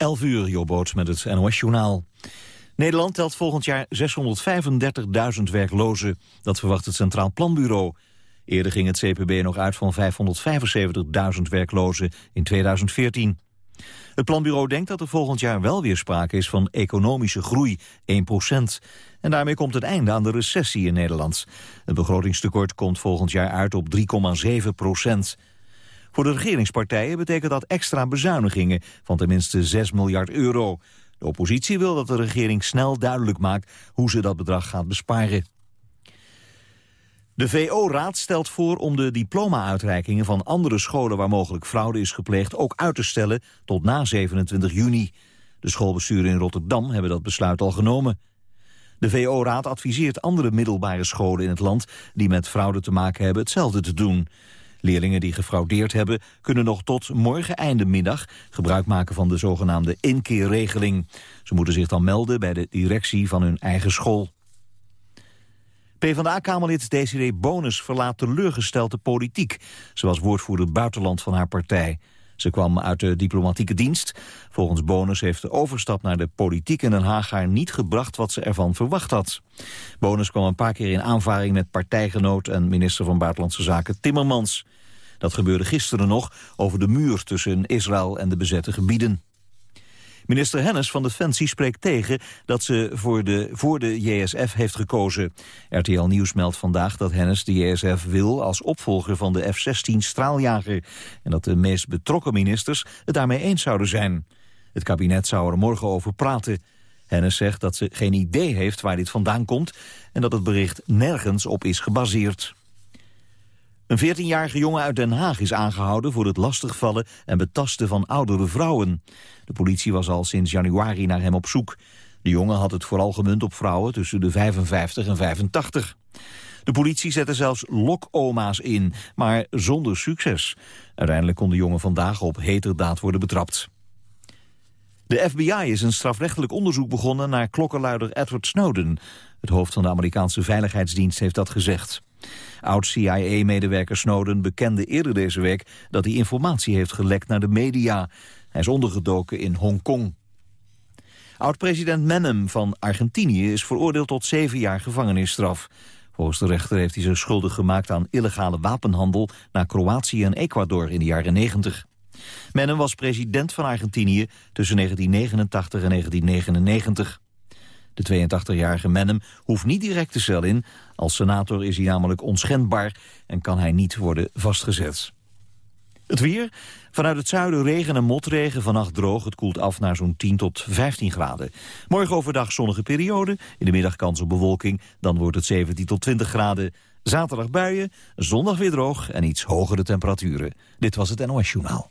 11 uur, Jobboot met het NOS-journaal. Nederland telt volgend jaar 635.000 werklozen. Dat verwacht het Centraal Planbureau. Eerder ging het CPB nog uit van 575.000 werklozen in 2014. Het planbureau denkt dat er volgend jaar wel weer sprake is van economische groei, 1% En daarmee komt het einde aan de recessie in Nederland. Het begrotingstekort komt volgend jaar uit op 3,7 procent. Voor de regeringspartijen betekent dat extra bezuinigingen van tenminste 6 miljard euro. De oppositie wil dat de regering snel duidelijk maakt hoe ze dat bedrag gaat besparen. De VO-raad stelt voor om de diploma-uitreikingen van andere scholen waar mogelijk fraude is gepleegd ook uit te stellen tot na 27 juni. De schoolbesturen in Rotterdam hebben dat besluit al genomen. De VO-raad adviseert andere middelbare scholen in het land die met fraude te maken hebben hetzelfde te doen. Leerlingen die gefraudeerd hebben kunnen nog tot morgen einde middag gebruik maken van de zogenaamde inkeerregeling. Ze moeten zich dan melden bij de directie van hun eigen school. PvdA-kamerlid Desiree Bonus verlaat teleurgesteld de politiek. zoals woordvoerder buitenland van haar partij. Ze kwam uit de diplomatieke dienst. Volgens Bonus heeft de overstap naar de politiek in Den Haag haar niet gebracht wat ze ervan verwacht had. Bonus kwam een paar keer in aanvaring met partijgenoot en minister van Buitenlandse Zaken Timmermans. Dat gebeurde gisteren nog over de muur tussen Israël en de bezette gebieden. Minister Hennis van Defensie spreekt tegen dat ze voor de, voor de JSF heeft gekozen. RTL Nieuws meldt vandaag dat Hennis de JSF wil als opvolger van de F-16 straaljager. En dat de meest betrokken ministers het daarmee eens zouden zijn. Het kabinet zou er morgen over praten. Hennis zegt dat ze geen idee heeft waar dit vandaan komt... en dat het bericht nergens op is gebaseerd. Een 14-jarige jongen uit Den Haag is aangehouden voor het lastigvallen en betasten van oudere vrouwen. De politie was al sinds januari naar hem op zoek. De jongen had het vooral gemunt op vrouwen tussen de 55 en 85. De politie zette zelfs lokoma's in, maar zonder succes. Uiteindelijk kon de jongen vandaag op heterdaad worden betrapt. De FBI is een strafrechtelijk onderzoek begonnen naar klokkenluider Edward Snowden. Het hoofd van de Amerikaanse Veiligheidsdienst heeft dat gezegd. Oud-CIA-medewerker Snowden bekende eerder deze week dat hij informatie heeft gelekt naar de media. Hij is ondergedoken in Hongkong. Oud-president Menem van Argentinië is veroordeeld tot zeven jaar gevangenisstraf. Volgens de rechter heeft hij zich schuldig gemaakt aan illegale wapenhandel naar Kroatië en Ecuador in de jaren 90. Menem was president van Argentinië tussen 1989 en 1999. De 82-jarige Menem hoeft niet direct de cel in. Als senator is hij namelijk onschendbaar en kan hij niet worden vastgezet. Het weer. Vanuit het zuiden regen en motregen. Vannacht droog. Het koelt af naar zo'n 10 tot 15 graden. Morgen overdag zonnige periode. In de middag kans op bewolking. Dan wordt het 17 tot 20 graden. Zaterdag buien. Zondag weer droog en iets hogere temperaturen. Dit was het NOS Journaal.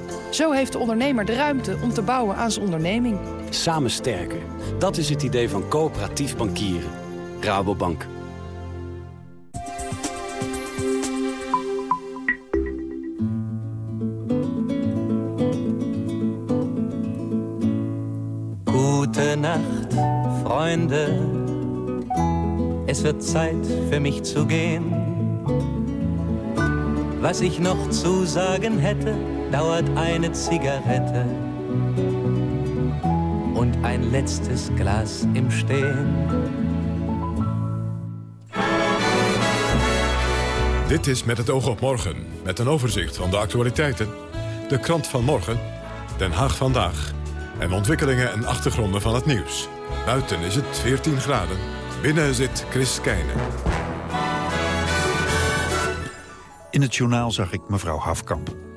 Zo heeft de ondernemer de ruimte om te bouwen aan zijn onderneming. Samen sterker. Dat is het idee van coöperatief bankieren. Rabobank. Gute Nacht, Freunde. Es wird Zeit für mich zu gehen. Was ich noch zu sagen hätte dauert eine Zigarette und ein letztes Glas im Stehen. Dit is Met het oog op morgen, met een overzicht van de actualiteiten. De krant van morgen, Den Haag vandaag. En ontwikkelingen en achtergronden van het nieuws. Buiten is het 14 graden. Binnen zit Chris Keijnen. In het journaal zag ik mevrouw Hafkamp.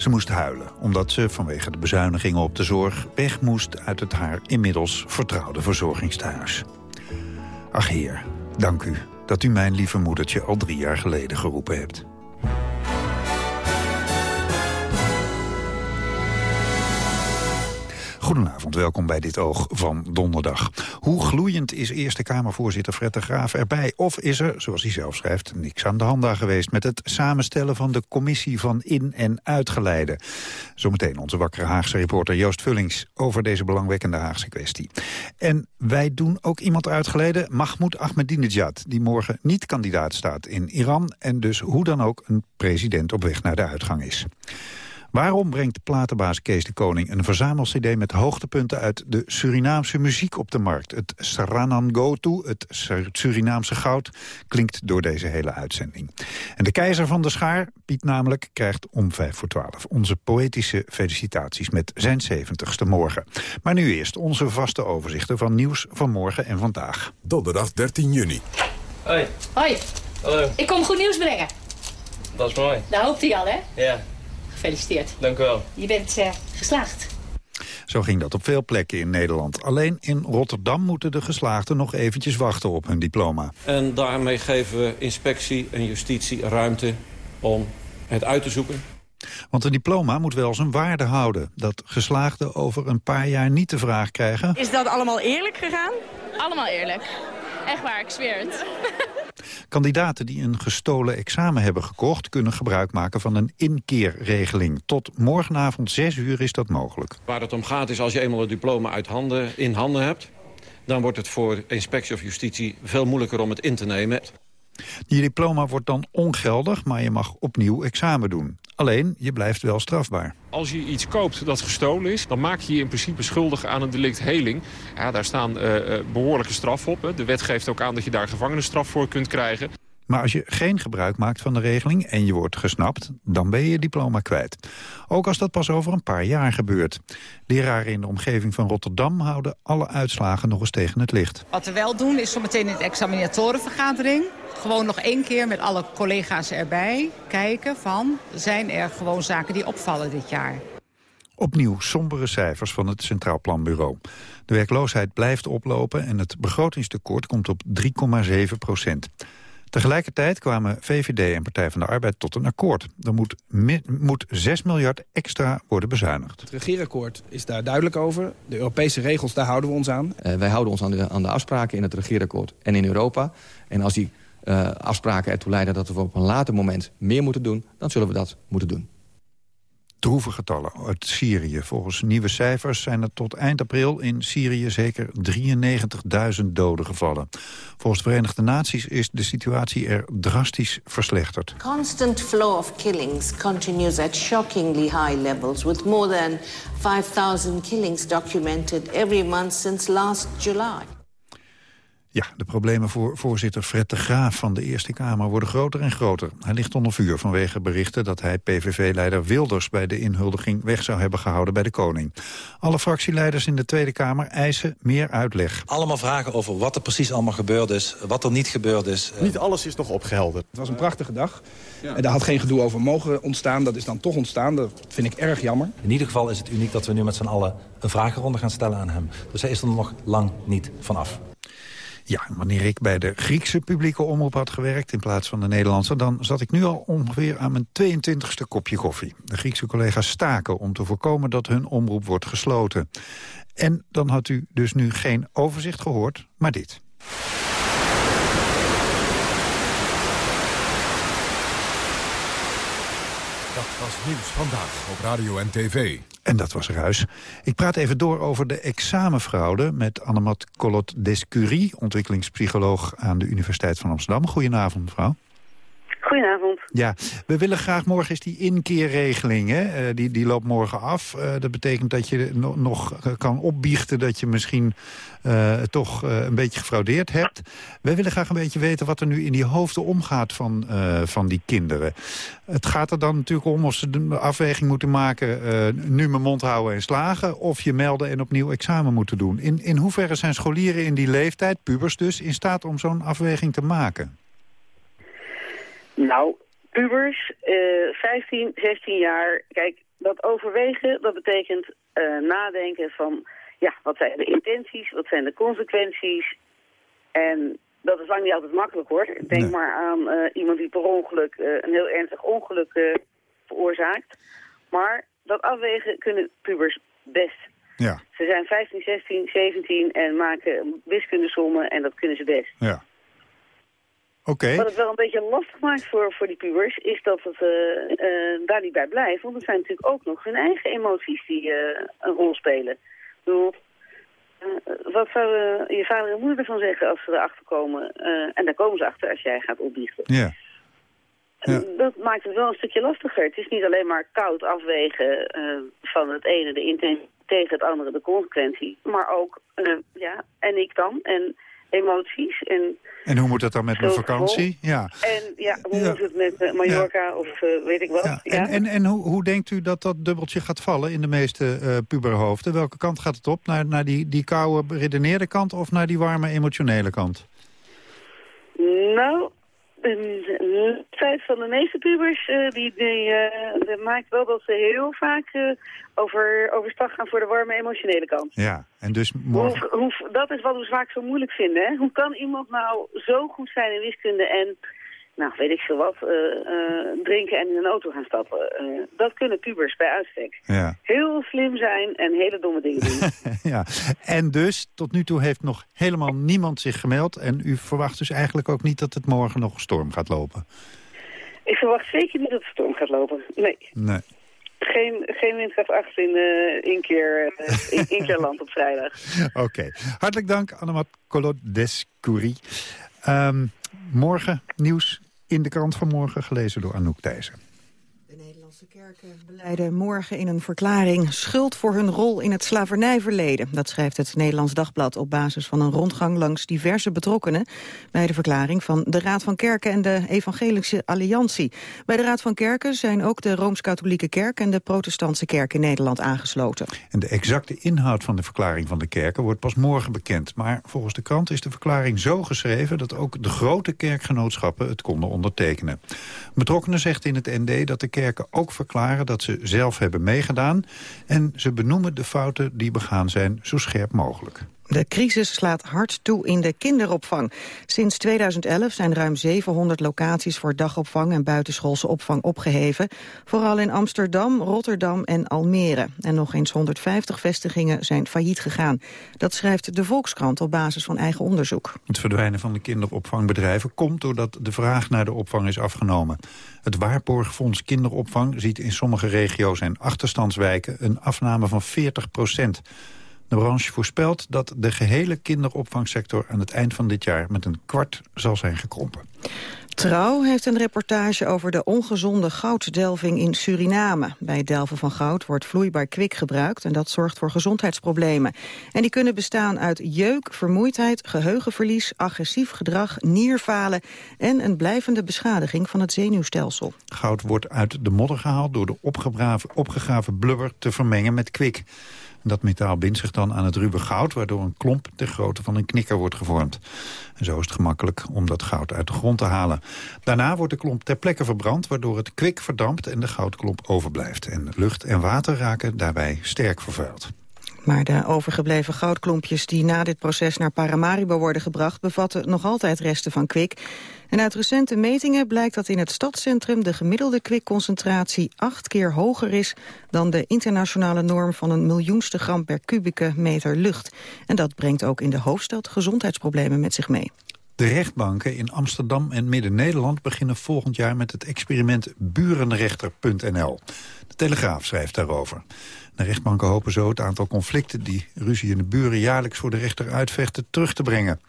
Ze moest huilen, omdat ze vanwege de bezuinigingen op de zorg... weg moest uit het haar inmiddels vertrouwde verzorgingstehuis. Ach heer, dank u dat u mijn lieve moedertje al drie jaar geleden geroepen hebt. Goedenavond, welkom bij dit oog van donderdag. Hoe gloeiend is Eerste Kamervoorzitter Fred de Graaf erbij? Of is er, zoals hij zelf schrijft, niks aan de hand daar geweest... met het samenstellen van de commissie van in- en uitgeleide? Zometeen onze wakkere Haagse reporter Joost Vullings... over deze belangwekkende Haagse kwestie. En wij doen ook iemand uitgeleide, Mahmoud Ahmadinejad... die morgen niet kandidaat staat in Iran... en dus hoe dan ook een president op weg naar de uitgang is. Waarom brengt platenbaas Kees de Koning een verzamel-cd met hoogtepunten uit de Surinaamse muziek op de markt? Het Saranangotu, het Surinaamse goud, klinkt door deze hele uitzending. En de keizer van de schaar, Piet namelijk, krijgt om vijf voor twaalf onze poëtische felicitaties met zijn zeventigste morgen. Maar nu eerst onze vaste overzichten van nieuws van morgen en vandaag. Donderdag 13 juni. Hoi. Hoi. Hallo. Ik kom goed nieuws brengen. Dat is mooi. Daar hoopt hij al, hè? Ja. Gefeliciteerd. Dank u wel. Je bent uh, geslaagd. Zo ging dat op veel plekken in Nederland. Alleen in Rotterdam moeten de geslaagden nog eventjes wachten op hun diploma. En daarmee geven we inspectie en justitie ruimte om het uit te zoeken. Want een diploma moet wel zijn waarde houden. Dat geslaagden over een paar jaar niet de vraag krijgen... Is dat allemaal eerlijk gegaan? Allemaal eerlijk. Echt waar, ik zweer het. Kandidaten die een gestolen examen hebben gekocht... kunnen gebruik maken van een inkeerregeling. Tot morgenavond 6 uur is dat mogelijk. Waar het om gaat is als je eenmaal het diploma uit handen, in handen hebt... dan wordt het voor inspectie of justitie veel moeilijker om het in te nemen. Je diploma wordt dan ongeldig, maar je mag opnieuw examen doen. Alleen, je blijft wel strafbaar. Als je iets koopt dat gestolen is, dan maak je je in principe schuldig aan een delict heling. Ja, daar staan uh, behoorlijke straffen op. Hè. De wet geeft ook aan dat je daar gevangenisstraf voor kunt krijgen. Maar als je geen gebruik maakt van de regeling en je wordt gesnapt... dan ben je je diploma kwijt. Ook als dat pas over een paar jaar gebeurt. Leraren in de omgeving van Rotterdam houden alle uitslagen nog eens tegen het licht. Wat we wel doen is zometeen in de examinatorenvergadering... gewoon nog één keer met alle collega's erbij kijken van... zijn er gewoon zaken die opvallen dit jaar. Opnieuw sombere cijfers van het Centraal Planbureau. De werkloosheid blijft oplopen en het begrotingstekort komt op 3,7 procent. Tegelijkertijd kwamen VVD en Partij van de Arbeid tot een akkoord. Er moet, moet 6 miljard extra worden bezuinigd. Het regeerakkoord is daar duidelijk over. De Europese regels, daar houden we ons aan. Uh, wij houden ons aan de, aan de afspraken in het regeerakkoord en in Europa. En als die uh, afspraken ertoe leiden dat we op een later moment meer moeten doen... dan zullen we dat moeten doen droeve getallen uit Syrië. Volgens nieuwe cijfers zijn er tot eind april in Syrië zeker 93.000 doden gevallen. Volgens de Verenigde Naties is de situatie er drastisch verslechterd. Constant flow of killings continues at shockingly high levels with more than 5000 killings documented every month since last July. Ja, de problemen voor voorzitter Fred de Graaf van de Eerste Kamer worden groter en groter. Hij ligt onder vuur vanwege berichten dat hij PVV-leider Wilders bij de inhuldiging weg zou hebben gehouden bij de koning. Alle fractieleiders in de Tweede Kamer eisen meer uitleg. Allemaal vragen over wat er precies allemaal gebeurd is, wat er niet gebeurd is. Niet alles is nog opgehelderd. Het was een prachtige dag. Ja. En daar had geen gedoe over mogen ontstaan. Dat is dan toch ontstaan. Dat vind ik erg jammer. In ieder geval is het uniek dat we nu met z'n allen een vragenronde gaan stellen aan hem. Dus hij is er nog lang niet vanaf. Ja, wanneer ik bij de Griekse publieke omroep had gewerkt... in plaats van de Nederlandse... dan zat ik nu al ongeveer aan mijn 22e kopje koffie. De Griekse collega's staken om te voorkomen dat hun omroep wordt gesloten. En dan had u dus nu geen overzicht gehoord, maar dit. Dat was nieuws vandaag op Radio en TV. En dat was Ruis. Ik praat even door over de examenfraude met Annemat Collot Descurie... ontwikkelingspsycholoog aan de Universiteit van Amsterdam. Goedenavond, mevrouw. Ja, we willen graag morgen eens die inkeerregeling, hè? Uh, die, die loopt morgen af. Uh, dat betekent dat je no nog kan opbiechten dat je misschien toch een beetje gefraudeerd hebt. Wij willen graag een beetje weten wat er nu in die hoofden omgaat van, van die kinderen. Het gaat er dan natuurlijk om of ze de afweging moeten maken... nu mijn mond houden en slagen, of je melden en opnieuw examen moeten doen. In, in hoeverre zijn scholieren in die leeftijd, pubers dus, in staat om zo'n afweging te maken? Nou, pubers, uh, 15, 16 jaar, kijk, dat overwegen, dat betekent uh, nadenken van, ja, wat zijn de intenties, wat zijn de consequenties. En dat is lang niet altijd makkelijk hoor. Denk nee. maar aan uh, iemand die per ongeluk een heel ernstig ongeluk veroorzaakt. Maar dat afwegen kunnen pubers best. Ja. Ze 15, 16, 17 en maken wiskundesommen en dat kunnen ze best. Ja. Wat het wel een beetje lastig maakt voor, voor die pubers, is dat het eh, eh, daar niet bij blijft. Want het zijn natuurlijk ook nog hun eigen emoties die eh, een rol spelen. Ik bedoel, wat zou je vader en moeder ervan zeggen als ze erachter komen? En daar komen ze achter als jij gaat opbiechten. Ja. Dat maakt het wel een stukje lastiger. Het is niet alleen maar koud afwegen van het ene de intentie tegen het andere de consequentie. Maar ook, ja, en ik dan? En emoties en... En hoe moet dat dan met mijn vakantie? Ja. En ja, hoe Ja. moet het met eh, Mallorca of eh, weet ik wat? Ja. En, en, en hoe, hoe denkt u dat dat dubbeltje gaat vallen in de meeste eh, puberhoofden? Welke kant gaat het op? Naar, naar die, die koude, redeneerde kant of naar die warme, emotionele kant? Nou, tijd van de meeste pubers, eh, die, die, eh, dat maakt wel dat ze heel vaak eh, over, overstag gaan voor de warme emotionele kant. Ja, en dus morgen... Hoe, hoe, dat is wat we vaak zo moeilijk vinden. Hè? Hoe kan iemand nou zo goed zijn in wiskunde en, nou weet ik veel wat, eh, eh, drinken en in een auto gaan stappen? Eh, dat kunnen pubers bij uitstek. Ja. Heel slim zijn en hele domme dingen doen. ja. En dus, tot nu toe heeft nog helemaal niemand zich gemeld... en u verwacht dus eigenlijk ook niet dat het morgen nog storm gaat lopen? ik verwacht zeker niet dat de storm gaat lopen. Nee. Nee. Geen, geen windkracht 8 in uh, Inkeer, uh, in Inkeerland op vrijdag. Oké. Hartelijk dank, Annemat Colodescourie. Um, morgen nieuws in de krant van morgen, gelezen door Anouk Thijssen. Kerken beleiden morgen in een verklaring schuld voor hun rol in het slavernijverleden. Dat schrijft het Nederlands Dagblad op basis van een rondgang langs diverse betrokkenen bij de verklaring van de Raad van Kerken en de Evangelische Alliantie. Bij de Raad van Kerken zijn ook de Rooms-Katholieke Kerk en de Protestantse Kerk in Nederland aangesloten. En de exacte inhoud van de verklaring van de kerken wordt pas morgen bekend. Maar volgens de krant is de verklaring zo geschreven dat ook de grote kerkgenootschappen het konden ondertekenen. Betrokkenen zegt in het ND dat de kerken ook verklaren dat ze zelf hebben meegedaan... en ze benoemen de fouten die begaan zijn zo scherp mogelijk. De crisis slaat hard toe in de kinderopvang. Sinds 2011 zijn ruim 700 locaties voor dagopvang en buitenschoolse opvang opgeheven. Vooral in Amsterdam, Rotterdam en Almere. En nog eens 150 vestigingen zijn failliet gegaan. Dat schrijft de Volkskrant op basis van eigen onderzoek. Het verdwijnen van de kinderopvangbedrijven komt doordat de vraag naar de opvang is afgenomen. Het Waarborgfonds Kinderopvang ziet in sommige regio's en achterstandswijken een afname van 40 procent. De branche voorspelt dat de gehele kinderopvangsector aan het eind van dit jaar met een kwart zal zijn gekrompen. Trouw heeft een reportage over de ongezonde gouddelving in Suriname. Bij het delven van goud wordt vloeibaar kwik gebruikt en dat zorgt voor gezondheidsproblemen. En die kunnen bestaan uit jeuk, vermoeidheid, geheugenverlies, agressief gedrag, nierfalen en een blijvende beschadiging van het zenuwstelsel. Goud wordt uit de modder gehaald door de opgegraven, opgegraven blubber te vermengen met kwik. Dat metaal bindt zich dan aan het ruwe goud... waardoor een klomp ter grootte van een knikker wordt gevormd. En zo is het gemakkelijk om dat goud uit de grond te halen. Daarna wordt de klomp ter plekke verbrand... waardoor het kwik verdampt en de goudklomp overblijft. En lucht en water raken daarbij sterk vervuild. Maar de overgebleven goudklompjes die na dit proces naar Paramaribo worden gebracht... bevatten nog altijd resten van kwik. En uit recente metingen blijkt dat in het stadscentrum... de gemiddelde kwikconcentratie acht keer hoger is... dan de internationale norm van een miljoenste gram per kubieke meter lucht. En dat brengt ook in de hoofdstad gezondheidsproblemen met zich mee. De rechtbanken in Amsterdam en Midden-Nederland beginnen volgend jaar met het experiment burenrechter.nl. De Telegraaf schrijft daarover. De rechtbanken hopen zo het aantal conflicten die ruzie in de buren jaarlijks voor de rechter uitvechten terug te brengen.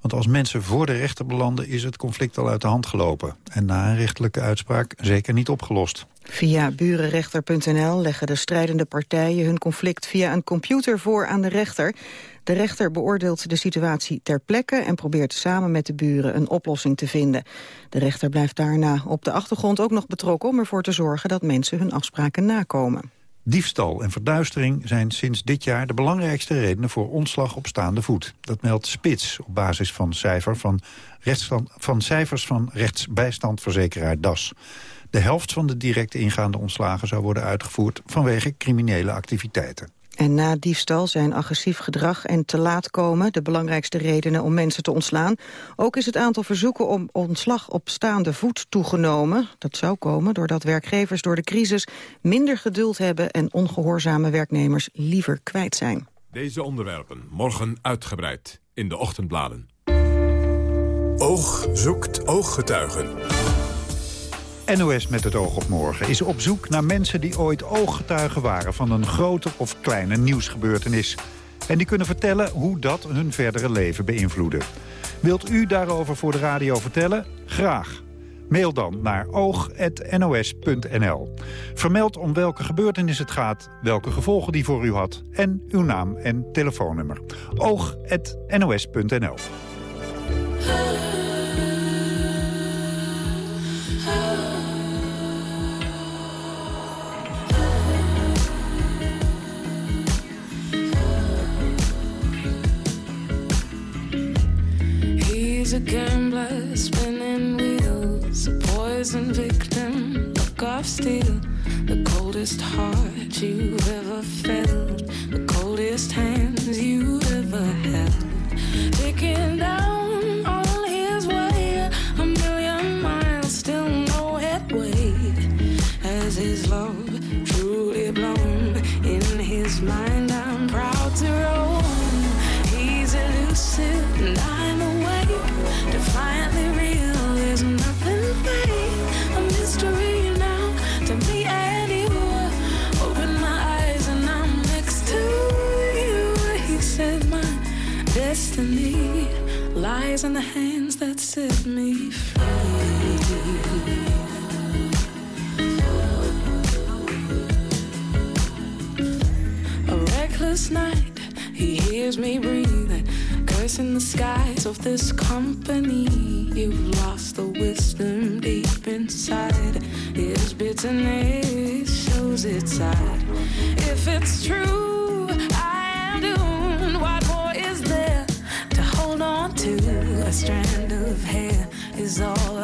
Want als mensen voor de rechter belanden is het conflict al uit de hand gelopen. En na een rechtelijke uitspraak zeker niet opgelost. Via burenrechter.nl leggen de strijdende partijen hun conflict via een computer voor aan de rechter. De rechter beoordeelt de situatie ter plekke en probeert samen met de buren een oplossing te vinden. De rechter blijft daarna op de achtergrond ook nog betrokken om ervoor te zorgen dat mensen hun afspraken nakomen. Diefstal en verduistering zijn sinds dit jaar de belangrijkste redenen voor ontslag op staande voet. Dat meldt Spits op basis van, cijfer van, van cijfers van rechtsbijstandverzekeraar DAS. De helft van de direct ingaande ontslagen zou worden uitgevoerd vanwege criminele activiteiten. En na diefstal zijn agressief gedrag en te laat komen de belangrijkste redenen om mensen te ontslaan. Ook is het aantal verzoeken om ontslag op staande voet toegenomen. Dat zou komen doordat werkgevers door de crisis minder geduld hebben en ongehoorzame werknemers liever kwijt zijn. Deze onderwerpen morgen uitgebreid in de ochtendbladen. Oog zoekt ooggetuigen. NOS met het oog op morgen is op zoek naar mensen die ooit ooggetuigen waren... van een grote of kleine nieuwsgebeurtenis. En die kunnen vertellen hoe dat hun verdere leven beïnvloedde. Wilt u daarover voor de radio vertellen? Graag. Mail dan naar oog.nos.nl. Vermeld om welke gebeurtenis het gaat, welke gevolgen die voor u had... en uw naam en telefoonnummer. oog.nos.nl. He's a gambler spinning wheels, a poison victim, look of steel. The coldest heart you've ever felt, the coldest hands you ever held. Picking down lies in the hands that set me free. A reckless night, he hears me breathing, cursing the skies of this company. You've lost the wisdom deep inside. His bitterness shows its side. If it's true, all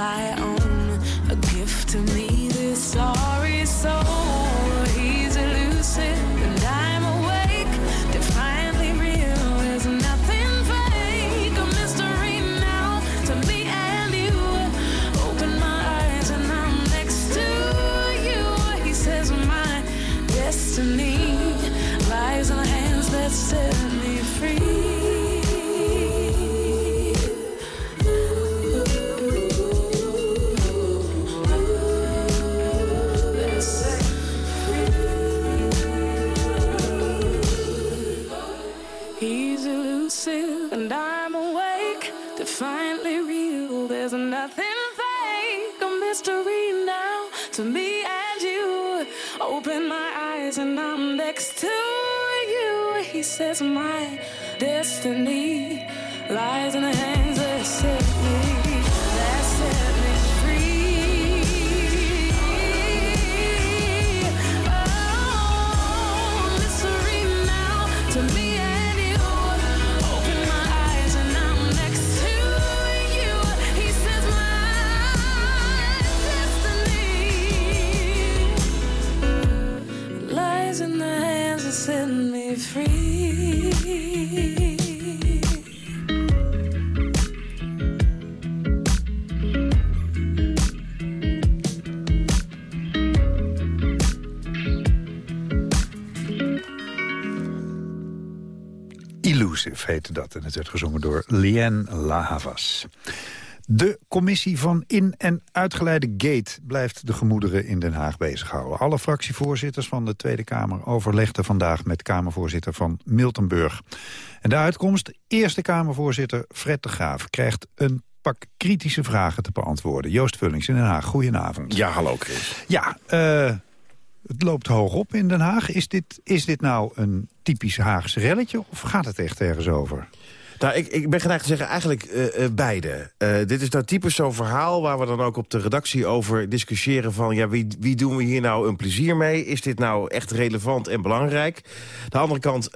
destiny lies in the hands Illusive heette dat en het werd gezongen door Liane La Havas. De commissie van in- en uitgeleide gate blijft de gemoederen in Den Haag bezighouden. Alle fractievoorzitters van de Tweede Kamer overlegden vandaag met Kamervoorzitter van Miltenburg. En de uitkomst, Eerste Kamervoorzitter Fred de Graaf krijgt een pak kritische vragen te beantwoorden. Joost Vullings in Den Haag, goedenavond. Ja, hallo Chris. Ja, eh, het loopt hoog op in Den Haag. Is dit, is dit nou een typisch Haagse relletje of gaat het echt ergens over? Nou, ik, ik ben geneigd te zeggen eigenlijk eh, eh, beide. Eh, dit is nou typisch zo'n verhaal waar we dan ook op de redactie over discussiëren van... ja, wie, wie doen we hier nou een plezier mee? Is dit nou echt relevant en belangrijk? De andere kant,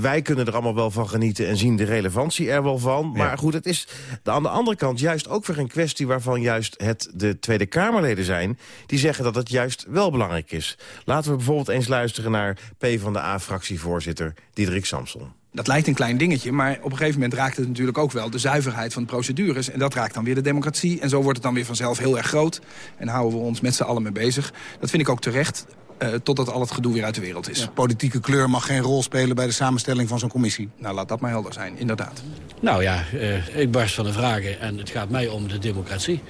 wij kunnen er allemaal wel van genieten... en zien de relevantie er wel van. Maar goed, het is de, aan de andere kant juist ook weer een kwestie... waarvan juist het de Tweede Kamerleden zijn... die zeggen dat het juist wel belangrijk is. Laten we bijvoorbeeld eens luisteren naar PvdA-fractievoorzitter Diederik Samson. Dat lijkt een klein dingetje, maar op een gegeven moment raakt het natuurlijk ook wel de zuiverheid van de procedures. En dat raakt dan weer de democratie. En zo wordt het dan weer vanzelf heel erg groot. En houden we ons met z'n allen mee bezig. Dat vind ik ook terecht. eh, totdat al het gedoe weer uit de wereld is. Politieke kleur mag geen rol spelen bij de samenstelling van zo'n commissie. Nou, laat dat maar helder zijn, inderdaad. Nou ja, eh, ik barst van de vragen en het gaat mij om de democratie.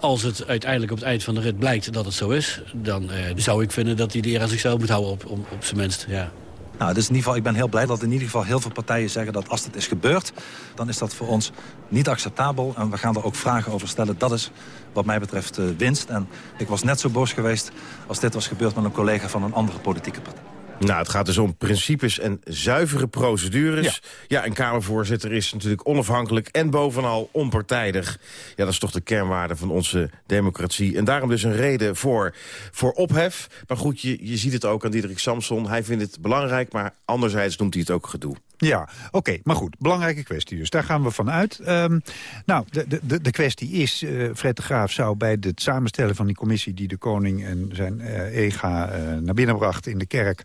Als het uiteindelijk op het eind van de rit blijkt dat het zo is... dan eh, zou ik vinden dat hij de eer aan zichzelf moet houden op, op, op zijn minst. Ja. Nou, dus in ieder geval, ik ben heel blij dat in ieder geval heel veel partijen zeggen dat als dit is gebeurd, dan is dat voor ons niet acceptabel. En we gaan er ook vragen over stellen. Dat is wat mij betreft uh, winst. En ik was net zo boos geweest als dit was gebeurd met een collega van een andere politieke partij. Nou, het gaat dus om principes en zuivere procedures. Ja. een Kamervoorzitter is natuurlijk onafhankelijk en bovenal onpartijdig. Ja, dat is toch de kernwaarde van onze democratie. En daarom dus een reden voor, voor ophef. Maar goed, je, je ziet het ook aan Diederik Samson. Hij vindt het belangrijk, maar anderzijds noemt hij het ook gedoe. Ja, oké, maar goed, belangrijke kwestie dus. Daar gaan we van uit. Um, nou, de, de, de kwestie is, uh, Fred de Graaf zou bij het samenstellen van die commissie... die de koning en zijn uh, ega uh, naar binnen bracht in de kerk...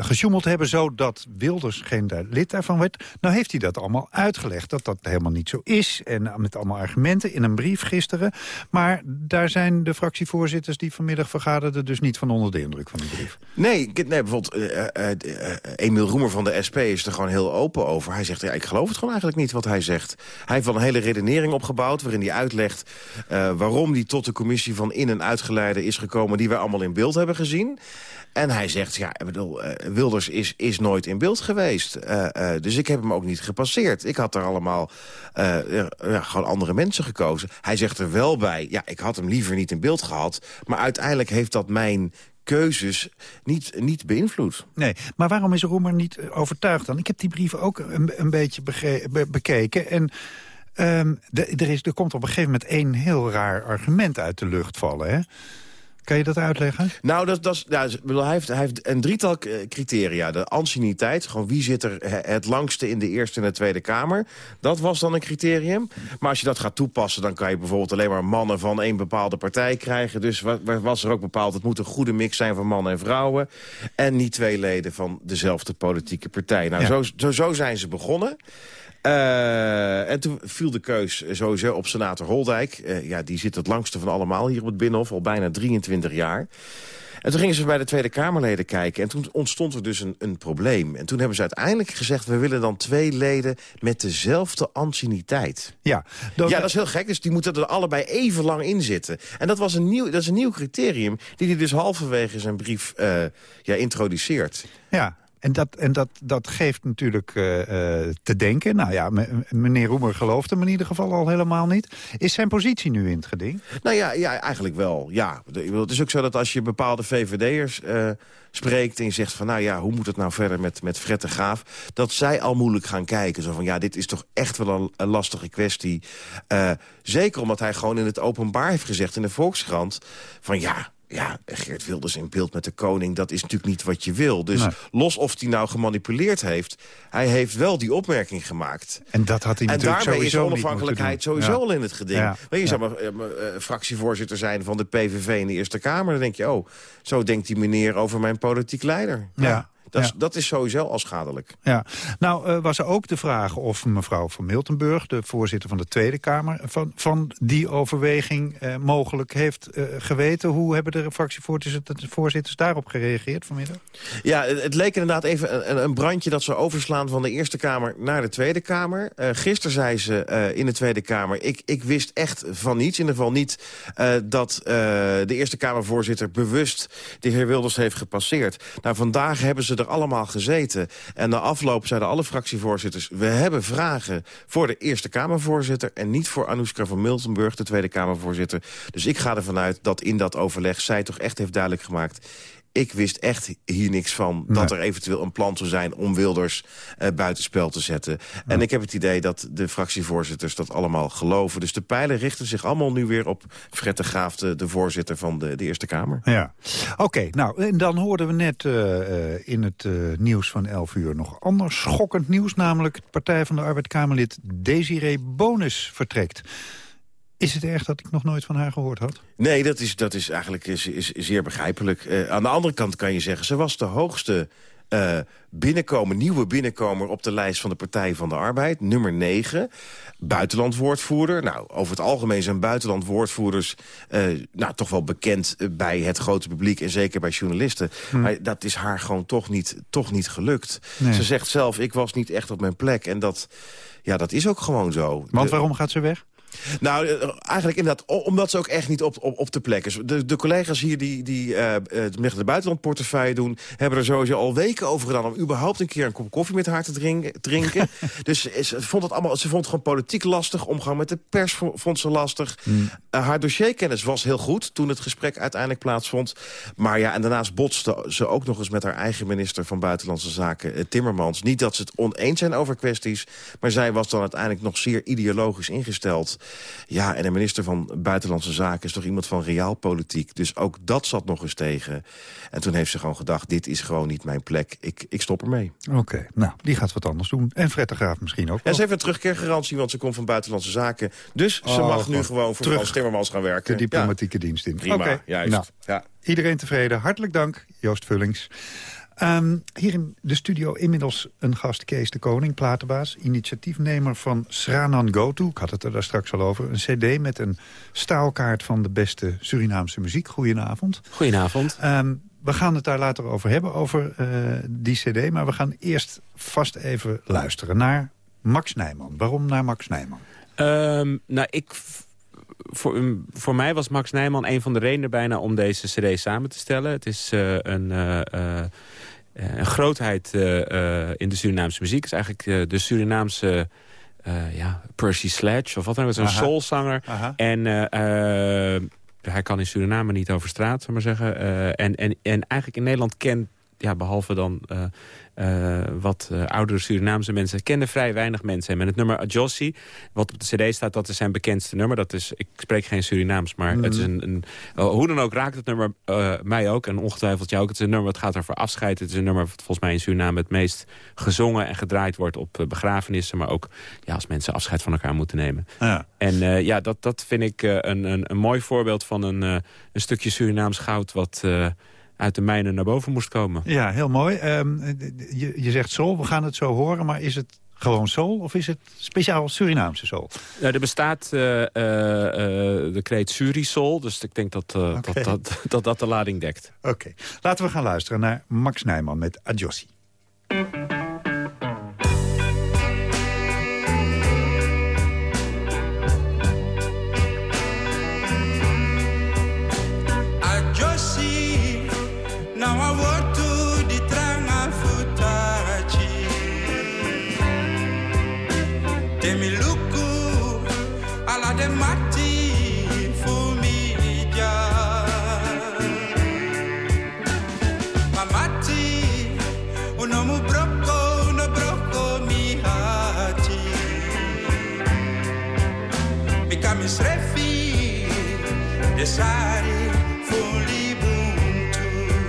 gesjoemeld hebben, zodat Wilders geen lid daarvan werd. Nou heeft hij dat allemaal uitgelegd, dat dat helemaal niet zo is. En met allemaal argumenten in een brief gisteren. Maar daar zijn de fractievoorzitters die vanmiddag vergaderden... dus niet van onder de indruk van die brief. Nee, nee bijvoorbeeld Emiel Roemer van de SP is er gewoon heel open over. Hij zegt, ja, ik geloof het gewoon eigenlijk niet wat hij zegt. Hij heeft wel een hele redenering opgebouwd... waarin hij uitlegt uh, waarom hij tot de commissie van in- en uitgeleide is gekomen... die wij allemaal in beeld hebben gezien. En hij zegt, ja, ik bedoel, uh, Wilders is, is nooit in beeld geweest. Uh, dus ik heb hem ook niet gepasseerd. Ik had er allemaal ja, gewoon andere mensen gekozen. Hij zegt er wel bij, ja, ik had hem liever niet in beeld gehad. Maar uiteindelijk heeft dat mijn keuzes niet, niet beïnvloed. Nee, maar waarom is Roemer niet overtuigd dan? Ik heb die brieven ook een, een beetje bekeken en... Um, er, is, er komt op een gegeven moment één heel raar argument uit de lucht vallen. Hè? Kan je dat uitleggen? Nou, dat, dat, ja, hij, heeft, hij heeft een drietal criteria. De anciëniteit, gewoon wie zit er het langste in de Eerste en de Tweede Kamer. Dat was dan een criterium. Maar als je dat gaat toepassen, dan kan je bijvoorbeeld alleen maar mannen van één bepaalde partij krijgen. Dus was er ook bepaald, het moet een goede mix zijn van mannen en vrouwen. En niet twee leden van dezelfde politieke partij. Nou, ja. zo, zo, zo zijn ze begonnen. Uh, en toen viel de keus sowieso op senator Holdijk. Uh, ja, die zit het langste van allemaal hier op het Binnenhof, al bijna 23 jaar. En toen gingen ze bij de Tweede Kamerleden kijken. En toen ontstond er dus een, een probleem. En toen hebben ze uiteindelijk gezegd... we willen dan twee leden met dezelfde anciëniteit. Ja, dat, ja, dat is heel gek. Dus die moeten er allebei even lang in zitten. En dat, was een nieuw, dat is een nieuw criterium... die hij dus halverwege zijn brief uh, ja, introduceert. Ja, en dat, en dat, dat geeft natuurlijk uh, uh, te denken. Nou ja, meneer Roemer gelooft hem in ieder geval al helemaal niet. Is zijn positie nu in het geding? Nou ja, ja eigenlijk wel. Ja. Het is ook zo dat als je bepaalde VVD'ers uh, spreekt en je zegt van... nou ja, hoe moet het nou verder met, met Fred de dat zij al moeilijk gaan kijken. Zo van, ja, dit is toch echt wel een lastige kwestie. zeker omdat hij gewoon in het openbaar heeft gezegd in de Volkskrant... van ja, ja, Geert Wilders in beeld met de koning, dat is natuurlijk niet wat je wil. Dus nee. los of hij nou gemanipuleerd heeft, hij heeft wel die opmerking gemaakt. En dat had hij en natuurlijk daarmee sowieso is onafhankelijkheid sowieso ja. al in het geding. Ja. Maar je ja. zou maar uh, uh, fractievoorzitter zijn van de PVV in de Eerste Kamer. Dan denk je, oh, zo denkt die meneer over mijn politiek leider. Ja. Dat Ja. dat is sowieso al schadelijk. Ja, nou uh, was er ook de vraag of mevrouw van Miltenburg... de voorzitter van de Tweede Kamer... van, van die overweging uh, mogelijk heeft uh, geweten. Hoe hebben de fractievoorzitters daarop gereageerd vanmiddag? Ja, het, het leek inderdaad even een, een, brandje dat ze overslaan... van de Eerste Kamer naar de Tweede Kamer. gisteren zei ze in de Tweede Kamer... Ik, ik wist echt van niets, in ieder geval niet... dat de Eerste Kamervoorzitter bewust de heer Wilders heeft gepasseerd. Nou, vandaag hebben ze allemaal gezeten. En na afloop zeiden alle fractievoorzitters... we hebben vragen voor de Eerste Kamervoorzitter... en niet voor Anoushka van Miltenburg, de Tweede Kamervoorzitter. Dus ik ga ervan uit dat in dat overleg zij toch echt heeft duidelijk gemaakt ik wist echt hier niks van dat er eventueel een plan zou zijn... om Wilders uh, buitenspel te zetten. En ik heb het idee dat de fractievoorzitters dat allemaal geloven. Dus de pijlen richten zich allemaal nu weer op Fred de Graaf... de, de voorzitter van de, de Eerste Kamer. Ja, oké. nou, en dan hoorden we net uh, uh, in het nieuws van 11 uur... nog ander schokkend nieuws, namelijk... het Partij van de Arbeid Kamerlid Desiree Bonus vertrekt. Is het erg dat ik nog nooit van haar gehoord had? Nee, dat is, dat is eigenlijk is, is zeer begrijpelijk. Uh, aan de andere kant kan je zeggen... ze was de hoogste eh, binnenkomen, nieuwe binnenkomer op de lijst van de Partij van de Arbeid. Nummer 9 buitenlandwoordvoerder. Nou, over het algemeen zijn buitenlandwoordvoerders... Uh, nou, toch wel bekend eh, bij het grote publiek en zeker bij journalisten. Hm. Maar dat is haar gewoon toch niet, toch niet gelukt. Ze zegt zelf, ik was niet echt op mijn plek. En dat, ja, dat is ook gewoon zo. Want waarom gaat ze weg? Nou, eh, eigenlijk inderdaad, omdat ze ook echt niet op, op, op de plek is. De, de collega's hier die, die uh, met de buitenlandportefeuille doen... hebben er sowieso al weken over gedaan... om überhaupt een keer een kop koffie met haar te drinken. drinken. dus ze vond, het allemaal, ze vond gewoon politiek lastig. Omgang met de pers vond ze lastig. Hmm. haar dossierkennis was heel goed toen het gesprek uiteindelijk plaatsvond. Maar ja, en daarnaast botste ze ook nog eens met haar eigen minister van Buitenlandse Zaken, Timmermans. Niet dat ze het oneens zijn over kwesties... maar zij was dan uiteindelijk nog zeer ideologisch ingesteld. Ja, en de minister van Buitenlandse Zaken is toch iemand van realpolitiek. Dus ook dat zat nog eens tegen. En toen heeft ze gewoon gedacht, dit is gewoon niet mijn plek. Ik, ik stop ermee. Oké, nou, die gaat wat anders doen. En Fred de Graaf misschien ook. En ze heeft een terugkeergarantie, want ze komt van Buitenlandse Zaken. Dus ze oh, mag nu gewoon voor Frans Timmermans gaan werken. De diplomatieke dienst in. Prima, okay. juist. Nou, ja. Iedereen tevreden. Hartelijk dank, Joost Vullings. Um, hier in de studio inmiddels een gast, Kees de Koning, platenbaas... initiatiefnemer van Sranan Gotu, ik had het er daar straks al over... een cd met een staalkaart van de beste Surinaamse muziek. Goedenavond. Goedenavond. Um, we gaan het daar later over hebben, over uh, die cd... maar we gaan eerst vast even luisteren naar Max Nijman. Waarom naar Max Nijman? Um, nou, ik voor, voor mij was Max Nijman een van de redenen bijna om deze cd samen te stellen. Het is uh, een, uh, een grootheid in de Surinaamse muziek. Het is eigenlijk de Surinaamse... ja, Percy Sledge of wat dan ook. Zo'n soulzanger. En hij kan in Suriname niet over straat, zal maar zeggen. en, en, en eigenlijk in Nederland kent ja, behalve dan uh, wat uh, oudere Surinaamse mensen kennen vrij weinig mensen. En met het nummer Adjossi, wat op de cd staat, dat is zijn bekendste nummer. Dat is, ik spreek geen Surinaams, maar het is mhm. een, een uh, hoe dan ook raakt het nummer mij ook. En ongetwijfeld jou ook. Het is een nummer wat gaat over afscheid. Het is een nummer wat volgens mij in Suriname het meest gezongen en gedraaid wordt op begrafenissen. Maar ook ja, als mensen afscheid van elkaar moeten nemen. Ja. En ja, dat, dat vind ik een, een, een mooi voorbeeld van een, een stukje Surinaams goud wat uit de mijnen naar boven moest komen. Ja, heel mooi. Um, je, je zegt soul, we gaan het zo horen, maar is het gewoon soul of is het speciaal Surinaamse soul? Nou, er bestaat uh, uh, de kreet Suri-soul, dus ik denk dat, uh, okay. dat, dat, dat, dat de lading dekt. Oké, laten we gaan luisteren naar Max Nijman met Adjossi. decided fully Ubuntu.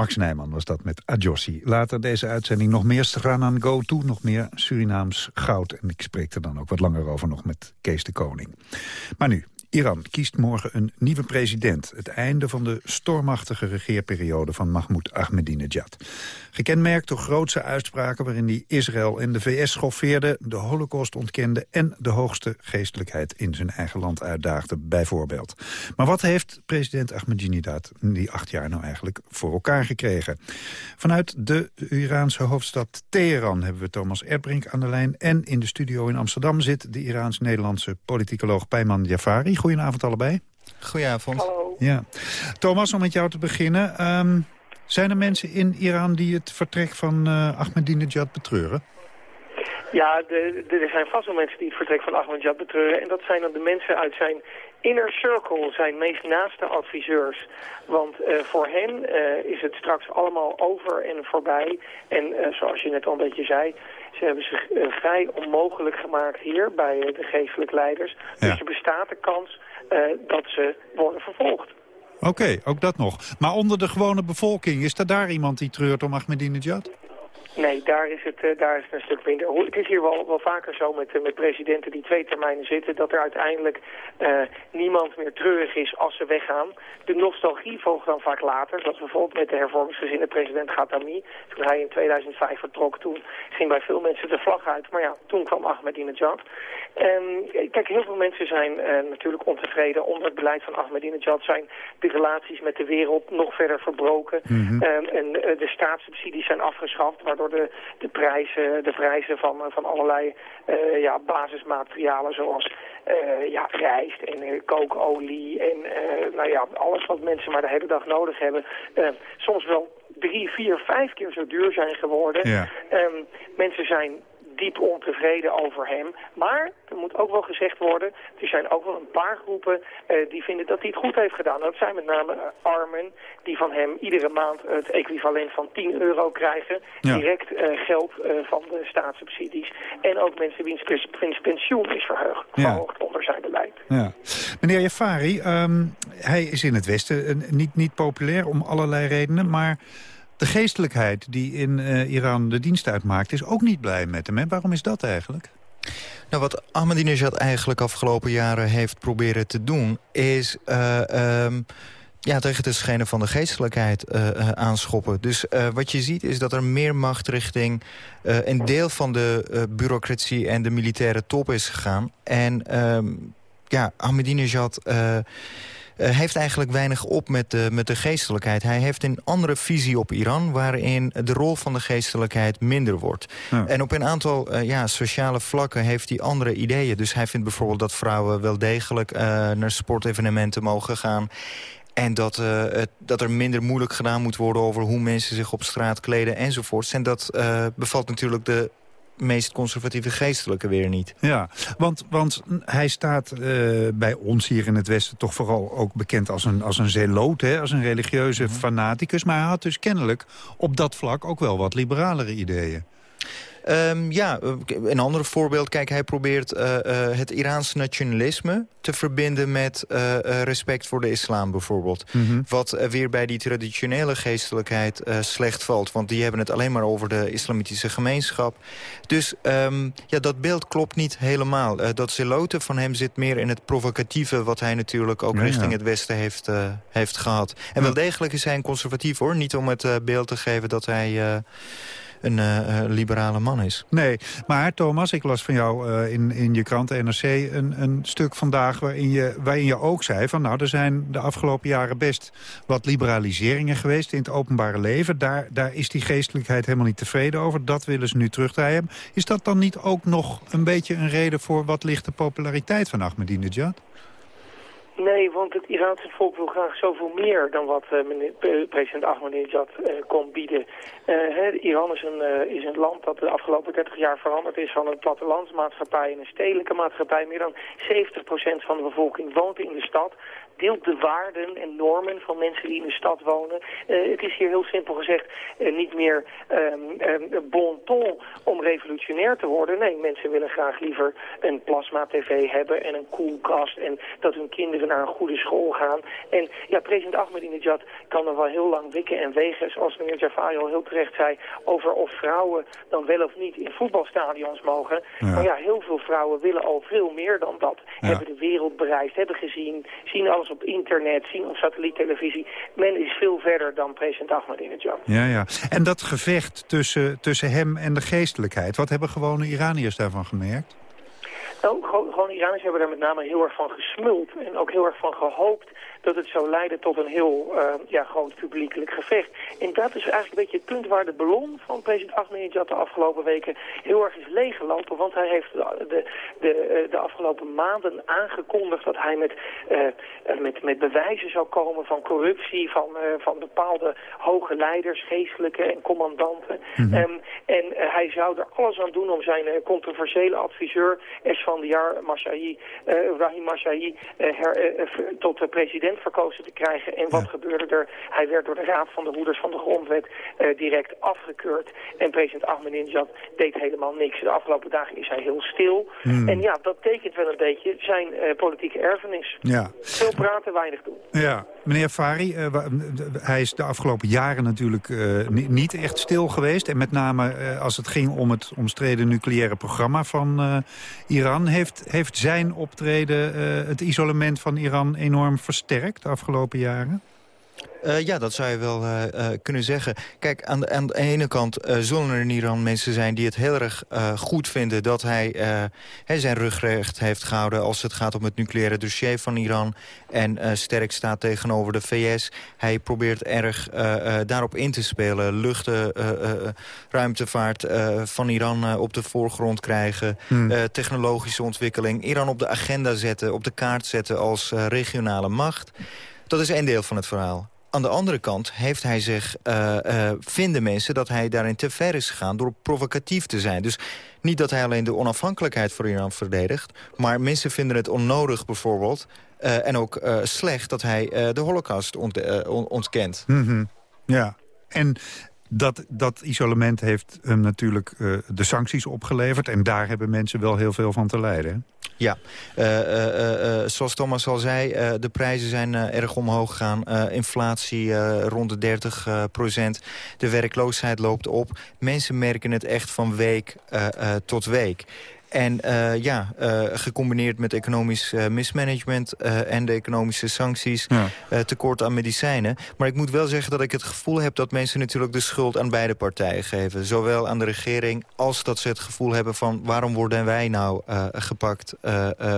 Max Nijman was dat met Adjossi. Later deze uitzending nog meer Stranan Go toe, nog meer Surinaams goud. En ik spreek er dan ook wat langer over nog met Kees de Koning. Maar nu, Iran kiest morgen een nieuwe president. Het einde van de stormachtige regeerperiode van Mahmoud Ahmadinejad. Gekenmerkt door grootse uitspraken waarin hij Israël en de VS schoffeerde... de holocaust ontkende en de hoogste geestelijkheid in zijn eigen land uitdaagde, bijvoorbeeld. Maar wat heeft president Ahmadinejad die acht jaar nou eigenlijk voor elkaar gekregen? Vanuit de Iraanse hoofdstad Teheran hebben we Thomas Erbrink aan de lijn... en in de studio in Amsterdam zit de Iraans-Nederlandse politicoloog Payman Jafari. Goedenavond allebei. Goedenavond. Hallo. Ja. Thomas, om met jou te beginnen. Ehm, zijn er mensen in Iran die het vertrek van uh, Ahmadinejad betreuren? Ja, er zijn vast wel mensen die het vertrek van Ahmadinejad betreuren. En dat zijn dan de mensen uit zijn inner circle, zijn meest naaste adviseurs. Want uh, voor hen uh, is het straks allemaal over en voorbij. En zoals je net al een beetje zei, ze hebben zich vrij onmogelijk gemaakt hier bij de geestelijke leiders. Ja. Dus er bestaat de kans dat ze worden vervolgd. Oké, ook dat nog. Maar onder de gewone bevolking, is er daar iemand die treurt om Ahmadinejad? Nee, daar is het, uh, daar is het een stuk minder. Het is hier wel, wel vaker zo met, uh, met presidenten die twee termijnen zitten... dat er uiteindelijk uh, niemand meer treurig is als ze weggaan. De nostalgie volgt dan vaak later. Zoals bijvoorbeeld met de hervormingsgezinde president Ghatami. Toen hij in 2005 vertrok, toen ging bij veel mensen de vlag uit. Maar ja, toen kwam Ahmadinejad. Um, kijk, heel veel mensen zijn natuurlijk ontevreden. Onder het beleid van Ahmadinejad zijn de relaties met de wereld nog verder verbroken. Mm -hmm. um, en de staatssubsidies zijn afgeschaft... waardoor de, de, prijzen, de prijzen van, van allerlei uh, ja, basismaterialen zoals uh, ja, rijst en uh, kookolie en nou ja, alles wat mensen maar de hele dag nodig hebben, soms wel drie, vier, vijf keer zo duur zijn geworden. Ja. Um, mensen zijn diep ontevreden over hem. Maar, er moet ook wel gezegd worden, er zijn ook wel een paar groepen uh, die vinden dat hij het goed heeft gedaan. Dat zijn met name uh, armen die van hem iedere maand het equivalent van 10 euro krijgen. Ja. Direct uh, geld van de staatssubsidies. En ook mensen wiens, pensioen is verheugd, Ja. verhoogd onder zijn beleid. Ja. Meneer Jafari, um, hij is in het Westen niet, niet populair om allerlei redenen, maar... De geestelijkheid die in uh, Iran de dienst uitmaakt is ook niet blij met hem. Hè? Waarom is dat eigenlijk? Nou, wat Ahmadinejad eigenlijk afgelopen jaren heeft proberen te doen... is uh, um, ja, tegen de schenen van de geestelijkheid uh, aanschoppen. Dus wat je ziet is dat er meer macht richting een deel van de bureaucratie... en de militaire top is gegaan. En um, ja, Ahmadinejad... Uh, heeft eigenlijk weinig op met de, met de geestelijkheid. Hij heeft een andere visie op Iran... waarin de rol van de geestelijkheid minder wordt. Ja. En op een aantal uh, ja, sociale vlakken heeft hij andere ideeën. Dus hij vindt bijvoorbeeld dat vrouwen wel degelijk uh, naar sportevenementen mogen gaan... En dat, uh, het, dat er minder moeilijk gedaan moet worden over hoe mensen zich op straat kleden enzovoorts. En dat uh, bevalt natuurlijk de meest conservatieve geestelijke weer niet. Ja, want, want hij staat uh, bij ons hier in het Westen toch vooral ook bekend als een, als een zeloot, hè, als een religieuze -hmm. fanaticus. Maar hij had dus kennelijk op dat vlak ook wel wat liberalere ideeën. Um, ja, een ander voorbeeld. Kijk, hij probeert uh, uh, het Iraanse nationalisme te verbinden met uh, respect voor de islam bijvoorbeeld. Mm -hmm. Wat weer bij die traditionele geestelijkheid slecht valt. Want die hebben het alleen maar over de islamitische gemeenschap. Dus um, ja, dat beeld klopt niet helemaal. dat zelote van hem zit meer in het provocatieve... wat hij natuurlijk ook ja, richting ja. het Westen heeft, heeft gehad. En wel degelijk is hij een conservatief, hoor. Niet om het beeld te geven dat hij een uh, liberale man is. Nee, maar Thomas, ik las van jou uh, in, in je krant NRC een, een stuk vandaag... Waarin je, waarin je ook zei van nou, er zijn de afgelopen jaren best wat liberaliseringen geweest in het openbare leven. Daar, daar is die geestelijkheid helemaal niet tevreden over. Dat willen ze nu terugdraaien. Is dat dan niet ook nog een beetje een reden voor wat ligt de populariteit van Ahmadinejad? Nee, want het Iraanse volk wil graag zoveel meer dan wat uh, meneer, president Ahmadinejad uh, kon bieden. Hè, Iran is een, is een land dat de afgelopen 30 jaar veranderd is van een plattelandsmaatschappij en een stedelijke maatschappij. Meer dan 70% van de bevolking woont in de stad deelt de waarden en normen van mensen die in de stad wonen. Uh, het is hier heel simpel gezegd uh, niet meer um, um, bon ton om revolutionair te worden. Nee, mensen willen graag liever een plasma-tv hebben en een koelkast... en dat hun kinderen naar een goede school gaan. En ja, president Ahmadinejad kan er wel heel lang wikken en wegen... zoals meneer Jafari al heel terecht zei... over of vrouwen dan wel of niet in voetbalstadions mogen. Ja. Maar ja, heel veel vrouwen willen al veel meer dan dat. Ja. Hebben de wereld bereisd, hebben gezien, zien alles op internet, zien op satelliettelevisie. Men is veel verder dan president Ahmadinejad. Ja, ja. En dat gevecht tussen, tussen hem en de geestelijkheid, wat hebben gewone Iraniërs daarvan gemerkt? Nou, gewoon Iraniërs hebben daar met name heel erg van gesmuld en ook heel erg van gehoopt dat het zou leiden tot een heel uh, ja, groot publiekelijk gevecht. En dat is eigenlijk een beetje het punt waar de ballon van president Ahmadinejad de afgelopen weken heel erg is leeggelopen. Want hij heeft de, de, de, de afgelopen maanden aangekondigd dat hij met, uh, met, met bewijzen zou komen van corruptie van, uh, van bepaalde hoge leiders, geestelijke en commandanten. Mm -hmm. um, en hij zou er alles aan doen om zijn controversiële adviseur Esfandiar Mashahi, Rahim Mashahi tot president verkozen te krijgen. En wat ja. gebeurde er? Hij werd door de Raad van de Hoeders van de Grondwet uh, direct afgekeurd. En president Ahmadinejad deed helemaal niks. De afgelopen dagen is hij heel stil. Mm. En ja, dat tekent wel een beetje zijn uh, politieke erfenis. Ja. Veel praten, weinig doen. Ja, meneer Fari, uh, hij is de afgelopen jaren natuurlijk niet echt stil geweest. En met name als het ging om het omstreden nucleaire programma van Iran... heeft, heeft zijn optreden het isolement van Iran enorm versterkt de afgelopen jaren? Uh, ja, dat zou je wel uh, uh, kunnen zeggen. Kijk, aan de, aan de ene kant zullen er in Iran mensen zijn... die het heel erg goed vinden dat hij, hij zijn rugrecht heeft gehouden... als het gaat om het nucleaire dossier van Iran... en sterk staat tegenover de VS. Hij probeert erg daarop in te spelen. Luchten, ruimtevaart van Iran op de voorgrond krijgen. Hmm. technologische ontwikkeling. Iran op de agenda zetten, op de kaart zetten als regionale macht. Dat is één deel van het verhaal. Aan de andere kant heeft hij zich, uh, uh, vinden mensen dat hij daarin te ver is gegaan door provocatief te zijn. Dus niet dat hij alleen de onafhankelijkheid voor Iran verdedigt, maar mensen vinden het onnodig bijvoorbeeld uh, en ook slecht dat hij de holocaust ont ontkent. -hmm. Ja, en dat, dat isolement heeft hem natuurlijk uh, de sancties opgeleverd. En daar hebben mensen wel heel veel van te lijden. Ja, uh, uh, zoals Thomas al zei, de prijzen zijn erg omhoog gegaan. inflatie rond de 30 procent. De werkloosheid loopt op. Mensen merken het echt van week tot week. En uh, ja, uh, gecombineerd met economisch uh, mismanagement en de economische sancties, ja. tekort aan medicijnen. Maar ik moet wel zeggen dat ik het gevoel heb dat mensen natuurlijk de schuld aan beide partijen geven. Zowel aan de regering als dat ze het gevoel hebben van waarom worden wij nou gepakt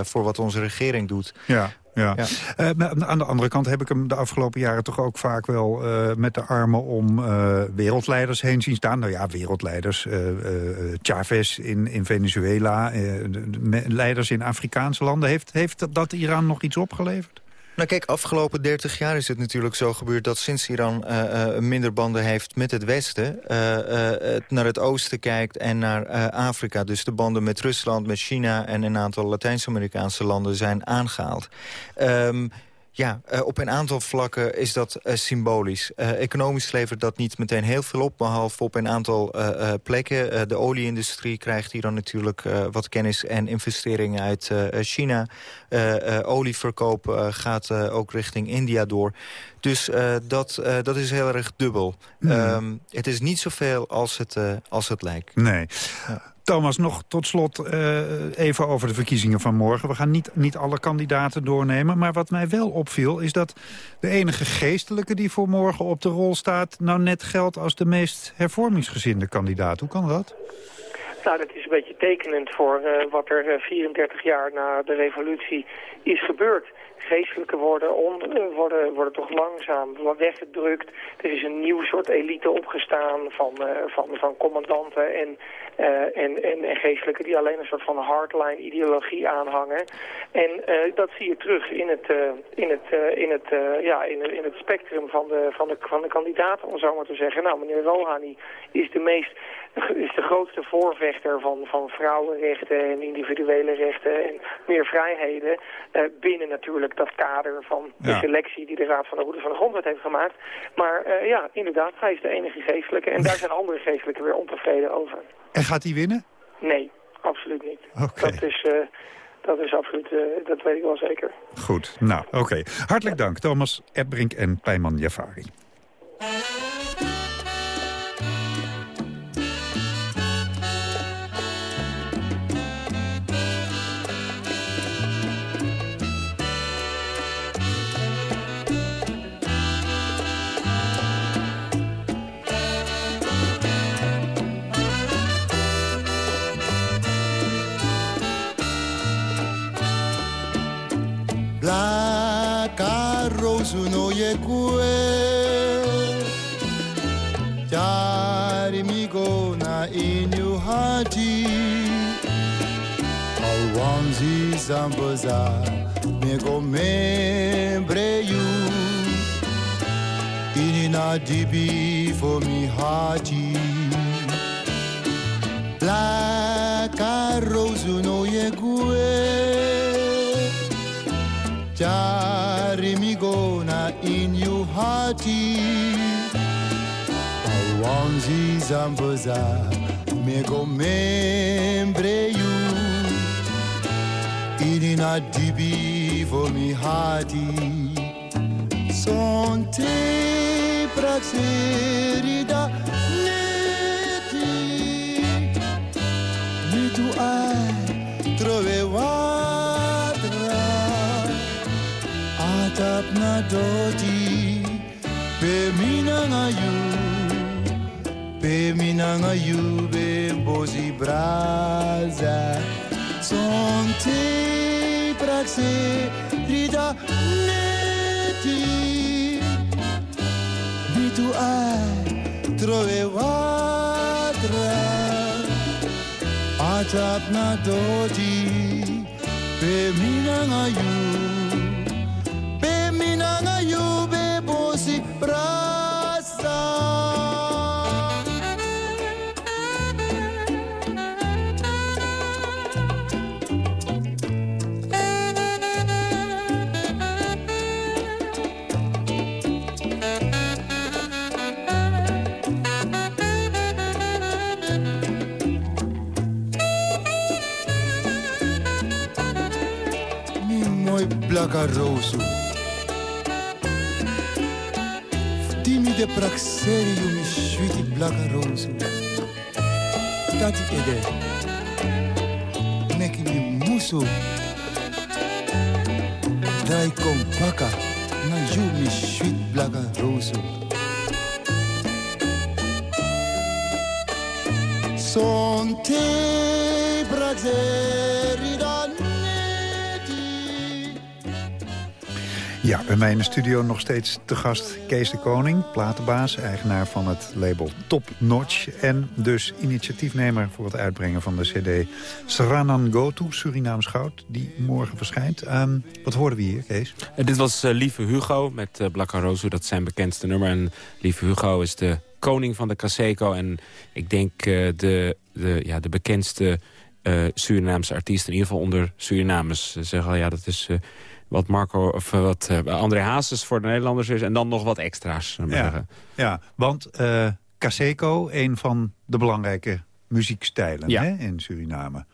voor wat onze regering doet. Ja. Ja. ja. Uh, aan de andere kant heb ik hem de afgelopen jaren toch ook vaak wel uh, met de armen om uh, wereldleiders heen zien staan. Nou ja, wereldleiders. Chavez in, in Venezuela, leiders in Afrikaanse landen. Heeft, heeft dat Iran nog iets opgeleverd? Nou kijk, afgelopen 30 jaar is het natuurlijk zo gebeurd... dat sinds Iran uh, uh, minder banden heeft met het Westen... Uh, het naar het oosten kijkt en naar Afrika. Dus de banden met Rusland, met China... en een aantal Latijns-Amerikaanse landen zijn aangehaald. Um, ja, uh, op een aantal vlakken is dat uh, symbolisch. Uh, economisch levert dat niet meteen heel veel op... behalve op een aantal plekken. de olieindustrie krijgt hier dan natuurlijk wat kennis en investeringen uit China. olieverkoop gaat ook richting India door. Dus dat, dat is heel erg dubbel. Mm. Um, het is niet zoveel als het, als het lijkt. Nee. Ja. Thomas, nog tot slot uh, even over de verkiezingen van morgen. We gaan niet, niet alle kandidaten doornemen. Maar wat mij wel opviel is dat de enige geestelijke die voor morgen op de rol staat... nou net geldt als de meest hervormingsgezinde kandidaat. Hoe kan dat? Nou, dat is een beetje tekenend voor uh, wat er 34 jaar na de revolutie is gebeurd geestelijke worden, on, worden, worden toch langzaam weggedrukt. Er is een nieuw soort elite opgestaan van, uh, van, van commandanten en, uh, en, en, en geestelijken die alleen een soort van hardline ideologie aanhangen. En dat zie je terug in het, in het, in het, ja, in, in het spectrum van de, van, de, van de kandidaten, om zo maar te zeggen. Nou, meneer Rouhani is de meest is de grootste voorvechter van, van vrouwenrechten en individuele rechten en meer vrijheden uh, binnen natuurlijk dat kader van de Ja. selectie die de Raad van de Hoede van de Grondwet heeft gemaakt. Maar uh, ja, inderdaad, hij is de enige geestelijke en daar zijn andere geestelijken weer ontevreden over. En gaat hij winnen? Nee, absoluut niet. Dat is... Uh, dat is absoluut, dat weet ik wel zeker. Goed, nou oké. Hartelijk dank Thomas Ebbrink en Pijman Jafari. Zamboza me go membre you Ini na dibi for mi hati Black rose no ye kue Jari mi gona in you hati Awanzi zamboza me go membre you Inina dibi for mi hati Sonte praxerida neti Mi tu ai troveva tap na dodi Be mina nga you Be mina nga you Be bozi braza Son te praxe Rida neti Bitu ai Trove Atap na dodi Be mina nga you Peminanga yube bosi brasa mooi blaka rosu Timi de praxeri yu mi shuiti blaka rosu Tati ede Neki mi musu Dai kom paka Na yu mi shuit blaka rosu Son te praxeri Ja, bij mij in de studio nog steeds te gast Kees de Koning, platenbaas, eigenaar van het label Top Notch en dus initiatiefnemer voor het uitbrengen van de cd Sranan Gotu, Surinaams Goud, die morgen verschijnt. Um, wat hoorden we hier, Kees? Uh, dit was uh, Lieve Hugo met uh, Rosu, dat is zijn bekendste nummer. En Lieve Hugo is de koning van de Caseco en ik denk de, de, ja, de bekendste Surinaamse artiest, in ieder geval onder Surinamers. Ze zeggen al, ja, dat is wat Marco of wat André Hazes voor de Nederlanders is. En dan nog wat extra's. Ja, ja, want Caseco, een van de belangrijke muziekstijlen hè, in Suriname.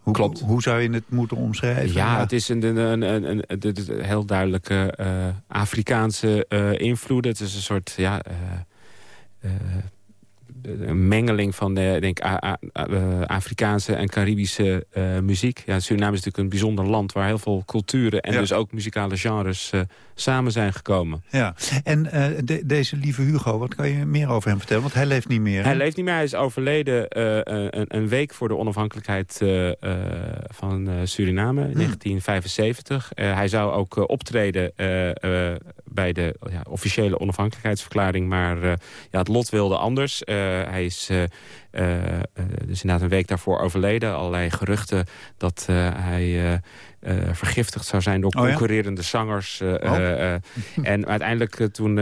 Hoe, Klopt. Hoe zou je het moeten omschrijven? Ja, het is een, een, een, een, een heel duidelijke uh, Afrikaanse uh, invloed. Het is een soort... Ja, uh, een mengeling van de, denk, eh, Afrikaanse en Caribische uh, muziek. Ja, Suriname is natuurlijk een bijzonder land... waar heel veel culturen en dus ook muzikale genres uh, samen zijn gekomen. Ja, en de, deze lieve Hugo, wat kan je meer over hem vertellen? Want hij leeft niet meer. Hij leeft niet meer. Hij is overleden een, een, week voor de onafhankelijkheid van Suriname in 1975. Hmm. hij zou ook optreden bij de ja, officiële onafhankelijkheidsverklaring... maar ja, het lot wilde anders... Eh, hij is dus inderdaad een week daarvoor overleden. Allerlei geruchten dat hij vergiftigd zou zijn door oh concurrerende zangers. Oh. en uiteindelijk toen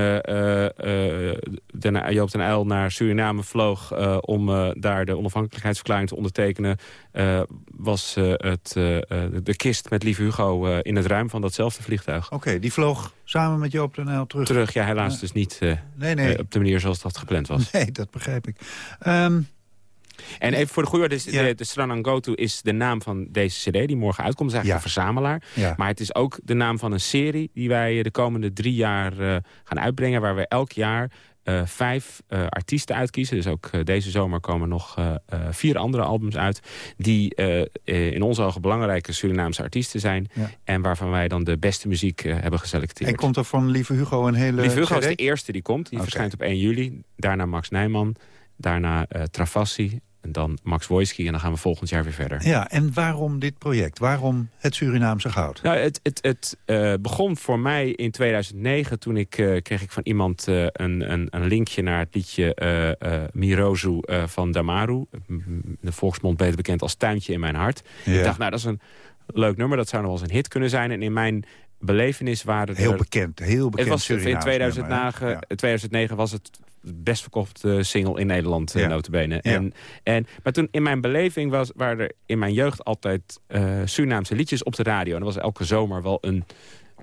Joop den Uyl naar Suriname vloog... om daar de onafhankelijkheidsverklaring te ondertekenen... was het, de kist met Lieve Hugo in het ruim van datzelfde vliegtuig. Oké, die vloog samen met Joop den Uyl terug? Terug, ja, helaas dus niet nee, nee. op de manier zoals dat gepland was. Nee, dat begrijp ik. Um, en even voor de goede orde, de, de Stranangotu is de naam van deze cd die morgen uitkomt. Het is eigenlijk een verzamelaar. Maar het is ook de naam van een serie die wij de komende drie jaar uh, gaan uitbrengen. Waar we elk jaar uh, vijf uh, artiesten uitkiezen. Dus ook uh, deze zomer komen nog vier andere albums uit... die in onze ogen belangrijke Surinaamse artiesten zijn... Ja. en waarvan wij dan de beste muziek hebben geselecteerd. En komt er van Lieve Hugo een hele Lieve Hugo is de eerste die komt. Die okay. verschijnt op 1 juli. Daarna Max Nijman. Daarna Travassi en dan Max Wojski en dan gaan we volgend jaar weer verder. Ja, en waarom dit project? Waarom het Surinaamse goud? Nou, het, het, het uh, begon voor mij in 2009. Toen ik, uh, kreeg ik van iemand uh, een, een, een, linkje naar het liedje Mirozu van Damaru. De volksmond beter bekend als Tuintje in mijn hart. Ja. Ik dacht, nou, dat is een leuk nummer. Dat zou nog wel eens een hit kunnen zijn. En in mijn belevenis waren Heel bekend, heel bekend het was, In 2009, ja. 2009 was het best verkochte single in Nederland, ja. notabene. En, en, maar toen in mijn beleving was, waren er in mijn jeugd altijd uh, Surinaamse liedjes op de radio. En er was elke zomer wel een,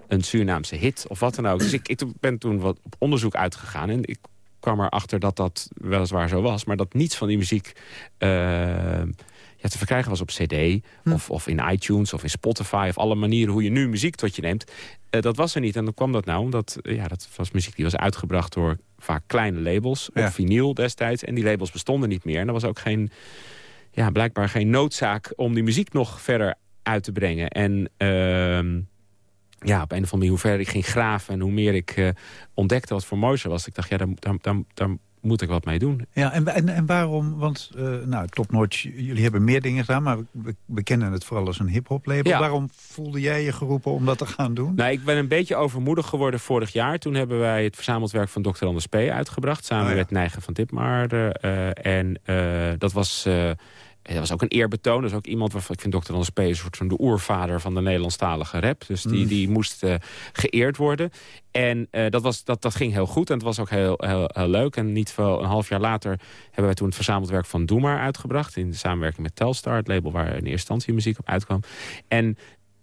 een Surinaamse hit of wat dan ook. Dus ik, ik ben toen wat op onderzoek uitgegaan. En ik kwam erachter dat dat weliswaar zo was. Maar dat niets van die muziek... Uh, ja, te verkrijgen was op cd hm. of, of in iTunes of in Spotify... of alle manieren hoe je nu muziek tot je neemt. Uh, dat was er niet. En dan kwam dat nou omdat ja, dat was muziek die was uitgebracht door vaak kleine labels op vinyl destijds. En die labels bestonden niet meer. En er was ook geen, ja, blijkbaar geen noodzaak om die muziek nog verder uit te brengen. En uh, ja, op een of andere manier, hoe verder ik ging graven... en hoe meer ik uh, ontdekte wat voor moois er was... ik dacht, ja, daar, daar, daar moet ik wat mee doen. Ja, en, en, en waarom, want uh, nou, Top Notch, jullie hebben meer dingen gedaan... maar we, we kennen het vooral als een hip-hop label. Ja. Waarom voelde jij je geroepen om dat te gaan doen? Nou, ik ben een beetje overmoedig geworden vorig jaar. Toen hebben wij het verzameld werk van Dr. Anders P. uitgebracht... samen oh, ja. met Neigen van Tipmar. Uh, en uh, dat was dat was ook een eerbetoon. Dat is ook iemand waarvan ik vind Dr. Anders P. een soort van de oervader van de Nederlandstalige rap. Dus die, mm. die moest uh, geëerd worden. En uh, dat, was, dat, dat ging heel goed en het was ook heel, heel, heel leuk. En niet veel een half jaar later hebben wij toen het verzameld werk van Doe Maar uitgebracht. In samenwerking met Telstar, het label waar in eerste instantie muziek op uitkwam. En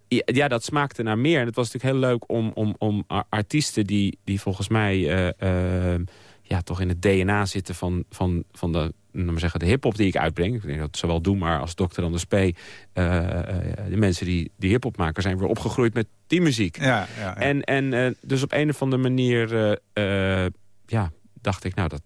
ja, dat smaakte naar meer. En het was natuurlijk heel leuk om, om, om artiesten die, die volgens mij... Uh, ja, toch in het DNA zitten van, van, van de maar zeggen, de hip-hop die ik uitbreng. Ik denk dat zowel Doe maar als Dr. Anders P. Uh, de mensen die, die hip-hop maken zijn weer opgegroeid met die muziek. Ja, ja, ja. En, en uh, dus op een of andere manier uh, ja, dacht ik, nou, dat,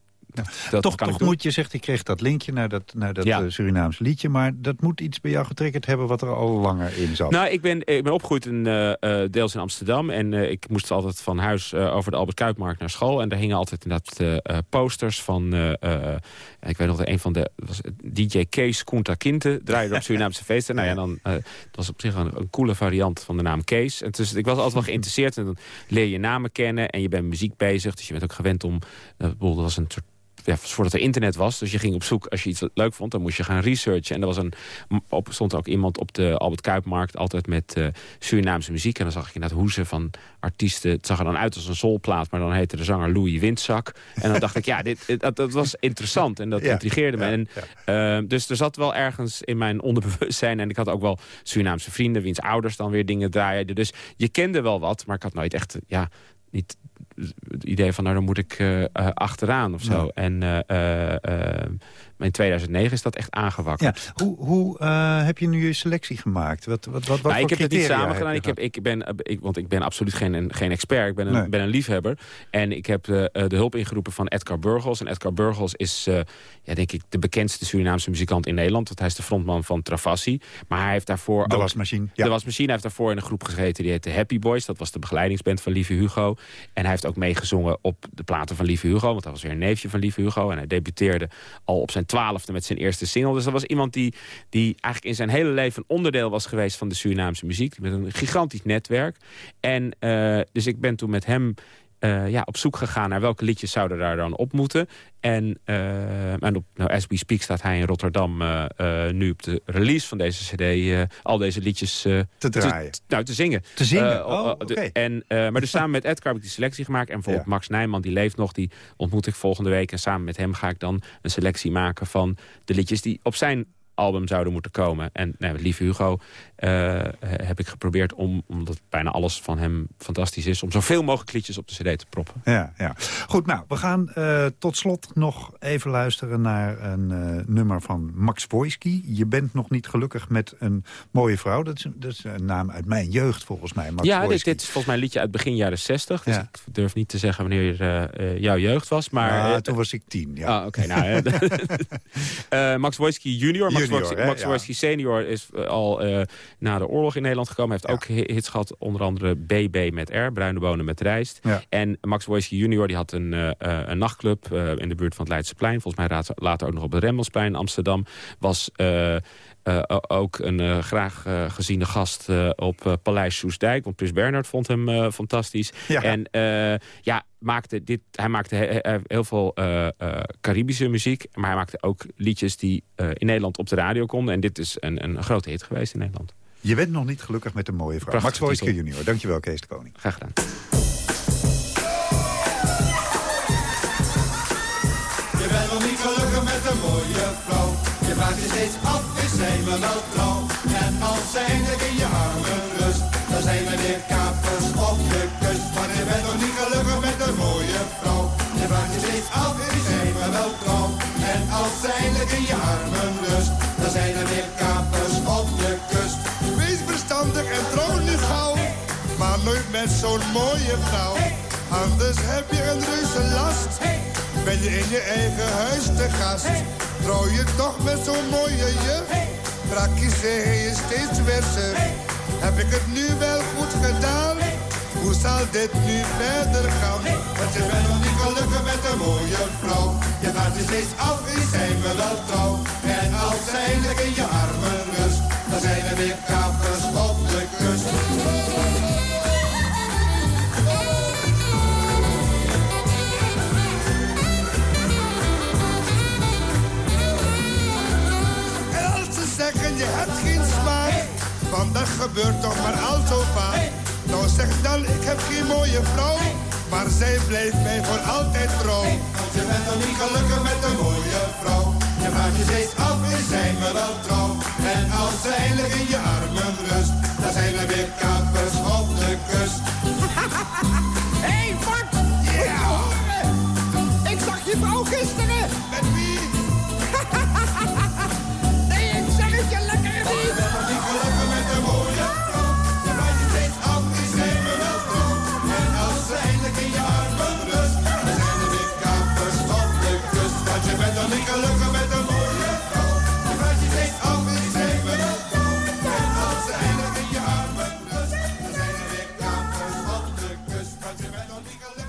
dat toch toch moet je, zegt, ik kreeg dat linkje naar dat, naar dat ja. uh, Surinaams liedje... maar dat moet iets bij jou getriggerd hebben wat er al langer in zat. Nou, ik ben, ik ben opgegroeid in, uh, deels in Amsterdam... en uh, ik moest altijd van huis over de Albert Kuipmarkt naar school... en daar hingen altijd inderdaad posters van... ik weet nog, een van de was DJ Kees Kunta Kinte... draaide op Surinaamse feesten. Nou ja, dan, dat was op zich een, een coole variant van de naam Kees. En dus, ik was altijd wel geïnteresseerd en dan leer je namen kennen... en je bent muziek bezig, dus je bent ook gewend om... bijvoorbeeld was een soort ja, voordat er internet was. Dus je ging op zoek, als je iets leuk vond, dan moest je gaan researchen. En er was een, op, stond ook iemand op de Albert Kuipmarkt altijd met uh, Surinaamse muziek. En dan zag ik inderdaad hoezen van artiesten. Het zag er dan uit als een soulplaat, maar dan heette de zanger Louis Windzak. En dan dacht ik, ja, dit, dat, dat was interessant en dat intrigeerde me. En, uh, dus er zat wel ergens in mijn onderbewustzijn. En ik had ook wel Surinaamse vrienden, wiens ouders dan weer dingen draaiden. Dus je kende wel wat, maar ik had nooit echt... Ja, niet het idee van, nou, dan moet ik uh, achteraan of zo. En uh, maar in 2009 is dat echt aangewakkerd. Ja. Hoe, hoe uh, heb je nu je selectie gemaakt? Wat, wat, wat, wat nou, ik heb het niet samen gedaan. Ik heb, ik ben, ik, want ik ben absoluut geen, geen expert. Ik ben een, nee. ben een liefhebber. En ik heb uh, de hulp ingeroepen van Edgar Burgels. En Edgar Burgels is, uh, ja, denk ik, de bekendste Surinaamse muzikant in Nederland. Want hij is de frontman van Travassi. Maar hij heeft daarvoor... De ook, wasmachine. Ja. De wasmachine. Hij heeft daarvoor in een groep gezeten die heette Happy Boys. Dat was de begeleidingsband van Lieve Hugo. En hij heeft ook meegezongen op de platen van Lieve Hugo. Want hij was weer een neefje van Lieve Hugo. En hij debuteerde al op zijn twaalfde met zijn eerste single. Dus dat was iemand die, die eigenlijk in zijn hele leven een onderdeel was geweest van de Surinaamse muziek. Met een gigantisch netwerk. En uh, dus ik ben toen met hem uh, ja, op zoek gegaan naar welke liedjes zouden daar dan op moeten. En, uh, en op, nou, as we speak staat hij in Rotterdam uh, nu op de release van deze cd... al deze liedjes te draaien. Te, nou, te zingen. Te zingen, oh. Okay. En Maar dus samen met Edgar heb ik die selectie gemaakt. En bijvoorbeeld ja. Max Nijman, die leeft nog, die ontmoet ik volgende week. En samen met hem ga ik dan een selectie maken van de liedjes... die op zijn album zouden moeten komen. En nou, Lieve Hugo uh, heb ik geprobeerd om, omdat bijna alles van hem fantastisch is... om zoveel mogelijk liedjes op de cd te proppen. Ja, ja. Goed, nou, we gaan uh, tot slot nog even luisteren naar een uh, nummer van Max Wojski. Je bent nog niet gelukkig met een mooie vrouw. Dat is, dat is een naam uit mijn jeugd, volgens mij, Max Ja, dit, dit, is volgens mij een liedje uit begin jaren 60. Dus ja. ik durf niet te zeggen wanneer jouw jeugd was. Maar, ja, toen was ik tien, ja. Ah, oké, okay, nou, Max Wojski junior, Max Max Wojski senior is al na de oorlog in Nederland gekomen. Hij heeft ook hits gehad, onder andere BB met R, Bruine Bonen met Rijst. En Max Wojski junior die had een, uh, een nachtclub in de buurt van het Leidseplein. Volgens mij later ook nog op het Remmelsplein in Amsterdam. Was... Uh, uh, ook een uh, graag uh, geziene gast op Paleis Soesdijk. Want Prins Bernhard vond hem fantastisch. Ja. En ja, maakte dit, hij maakte he, heel veel Caribische muziek. Maar hij maakte ook liedjes die in Nederland op de radio konden. En dit is een, een grote hit geweest in Nederland. Je bent nog niet gelukkig met een mooie vrouw. Prachtig Max Wojski junior. Dankjewel, Kees de Koning. Graag gedaan. Je bent nog niet gelukkig met een mooie vrouw. Je vraagt je steeds af, is zij me wel trouw? En als zij eindelijk in je armen rust, dan zijn we weer kapers op de kust. Maar je bent nog niet gelukkig met een mooie vrouw. Je vraagt je steeds af, is zij me wel trouw? En als zij eindelijk in je armen rust, dan zijn er weer kapers op de kust. Wees verstandig en trouw nu gauw, maar nooit met zo'n mooie vrouw. Anders heb je een reuze last. Ben je in je eigen huis te gast? Trouw je toch met zo'n mooie juf? Brakjes zei je steeds verser. Heb ik het nu wel goed gedaan? Hoe zal dit nu verder gaan? Want je bent nog niet gelukkig met een mooie vrouw. Je gaat je steeds af, is zij me wel trouw. En als eindelijk in je armen rust, dan zijn er weer kapers op de zeggen je hebt geen smaak. Want dat gebeurt toch maar al zo vaak. Nou zeg dan, ik heb geen mooie vrouw. Maar zij blijft mij voor altijd trouw. Want je bent nog niet gelukkig met een mooie vrouw. Je vraagt je steeds af, is zij me wel trouw? En als zij eindelijk in je armen rust, dan zijn er weer kapers op de kust. Hé, hey, Bart! Ja! Ik zag je vrouw gisteren! Met wie?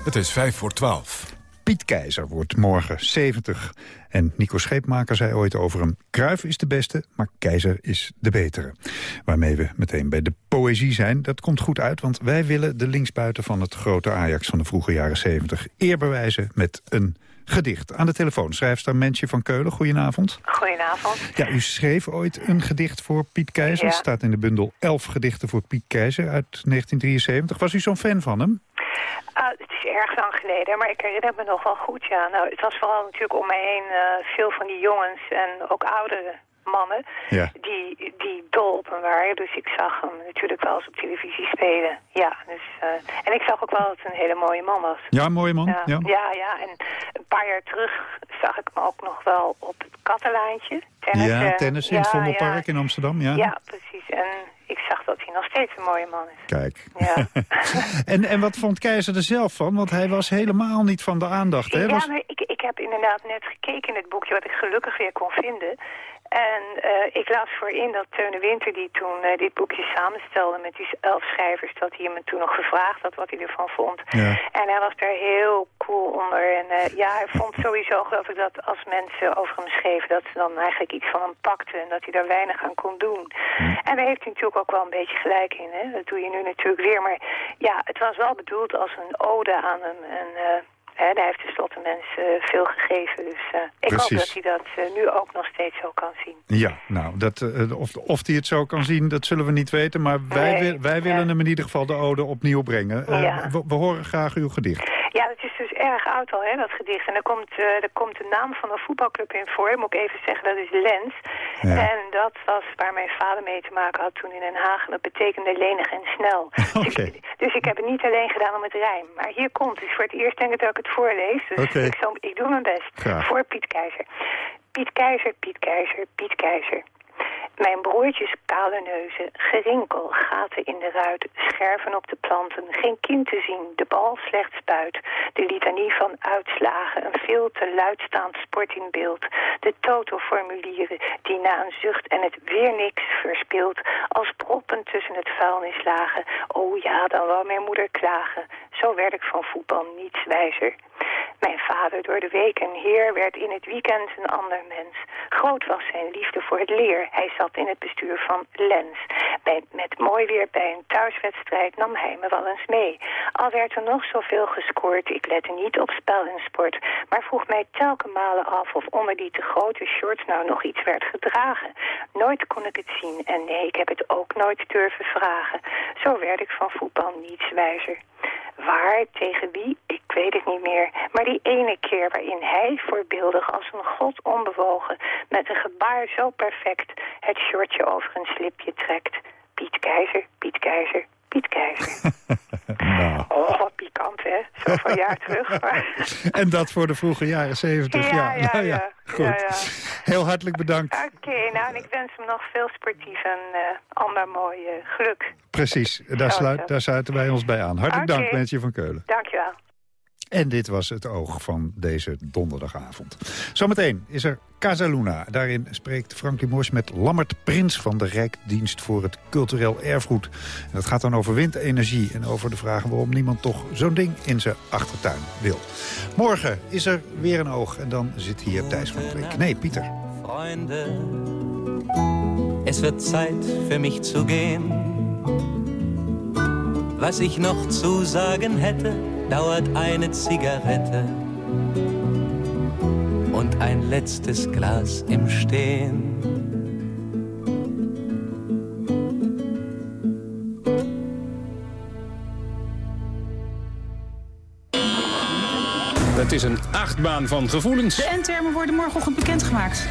Het is vijf voor twaalf. Piet Keizer wordt morgen 70. En Nico Scheepmaker zei ooit over hem... Kruif is de beste, maar Keizer is de betere. Waarmee we meteen bij de poëzie zijn. Dat komt goed uit, want wij willen de linksbuiten van het grote Ajax... van de vroege jaren 70 eer bewijzen met een gedicht. Aan de telefoon schrijfster Mensje van Keulen. Goedenavond. Goedenavond. Ja, u schreef ooit een gedicht voor Piet Keizer. Ja. Het staat in de bundel 11 gedichten voor Piet Keizer uit 1973. Was u zo'n fan van hem? Ah, het is erg lang geleden, maar ik herinner me nog wel goed, ja. Nou, het was vooral natuurlijk om mij heen eh, veel van die jongens en ook oudere mannen Ja. die, die dol op hem waren. Dus ik zag hem natuurlijk wel eens op televisie spelen. Ja, dus, eh, en ik zag ook wel dat het een hele mooie man was. Ja, mooie man. Ja, Ja. ja, ja, en een paar jaar terug zag ik hem ook nog wel op het Kattelaantje. Tennis, ja, eh, tennis in het Vondelpark in Amsterdam. Ja. Ja. precies. En ik zag dat hij nog steeds een mooie man is. Kijk. Ja. en, en wat vond Keizer er zelf van? Want hij was helemaal niet van de aandacht. Hè? Ja, Was... maar ik, ik heb inderdaad net gekeken in het boekje wat ik gelukkig weer kon vinden. En eh, ik las voorin dat Teune Winter, die toen eh, dit boekje samenstelde met die elf schrijvers, dat hij hem toen nog gevraagd had wat hij ervan vond. Ja. En hij was daar heel cool onder. En eh, ja, hij vond sowieso geloof ik dat als mensen over hem schreven, dat ze dan eigenlijk iets van hem pakten en dat hij daar weinig aan kon doen. En daar heeft hij natuurlijk ook wel een beetje gelijk in. Hè? Dat doe je nu natuurlijk weer. Maar ja, het was wel bedoeld als een ode aan hem. En hij heeft tenslotte mensen eh, veel gegeven. Dus eh, ik hoop dat hij dat eh, nu ook nog steeds zo kan zien. Ja, nou, dat, of, of hij het zo kan zien, dat zullen we niet weten. Maar wij, Nee, wij willen hem in ieder geval de ode opnieuw brengen. Ja. we, we horen graag uw gedicht. Ja, dat is dus erg oud al, hè, dat gedicht. En er komt, eh er komt de naam van een voetbalclub in voor. Moet ik even zeggen, dat is Lens. Ja. En dat was waar mijn vader mee te maken had toen in Den Haag. En dat betekende lenig en snel. Dus, ik, dus ik heb het niet alleen gedaan om het rijm. Maar hier komt, is voor het eerst denk ik dat ik het voorlees. Dus ik, zal, ik doe mijn best. Graag. Voor Piet Keizer. Piet Keizer, Piet Keizer, Piet Keizer. Mijn broertjes kale neuzen, gerinkel, gaten in de ruit, scherven op de planten, geen kind te zien, de bal slechts spuit, de litanie van uitslagen, een veel te luidstaand sport in beeld, de totoformulieren die na een zucht en het weer niks verspeelt, als proppen tussen het vuilnis lagen. Oh ja, dan wou mijn moeder klagen, zo werd ik van voetbal niets wijzer. Mijn vader door de week een heer werd in het weekend een ander mens. Groot was zijn liefde voor het leer. Hij zat in het bestuur van Lens. Bij, met mooi weer bij een thuiswedstrijd nam hij me wel eens mee. Al werd er nog zoveel gescoord, ik lette niet op spel en sport. Maar vroeg mij telkens malen af of onder die te grote shorts nou nog iets werd gedragen. Nooit kon ik het zien en nee, ik heb het ook nooit durven vragen. Zo werd ik van voetbal niets wijzer. Waar, tegen wie, ik weet het niet meer. Maar die ene keer waarin hij voorbeeldig als een god onbewogen... met een gebaar zo perfect het shortje over een slipje trekt. Piet Keizer, Piet Keizer, Piet Keizer. Oh, wat pikant, hè? Zoveel jaar terug. Maar... En dat voor de vroege jaren zeventig. Ja, ja, nou ja. Goed. Heel hartelijk bedankt. Oké, nou, en ik wens hem nog veel sportief en eh, ander mooi geluk. Precies, daar, sluit, daar sluiten wij ons bij aan. Hartelijk dank, Mensje van Keulen. Dankjewel. En dit was het oog van deze donderdagavond. Zometeen is er Casaluna. Daarin spreekt Frankie Mors met Lammert Prins van de Rijksdienst voor het Cultureel Erfgoed. En dat gaat dan over windenergie en over de vraag waarom niemand toch zo'n ding in zijn achtertuin wil. Morgen is er weer een oog en dan zit hier Thijs van Kleek. Nee, Pieter. Freunde, es wird Zeit für mich zu gehen. Was ich noch zu sagen hätte, dauert eine Zigarette und ein letztes Glas im Stehen. Het is een achtbaan van gevoelens. De endtermen worden morgenochtend bekendgemaakt.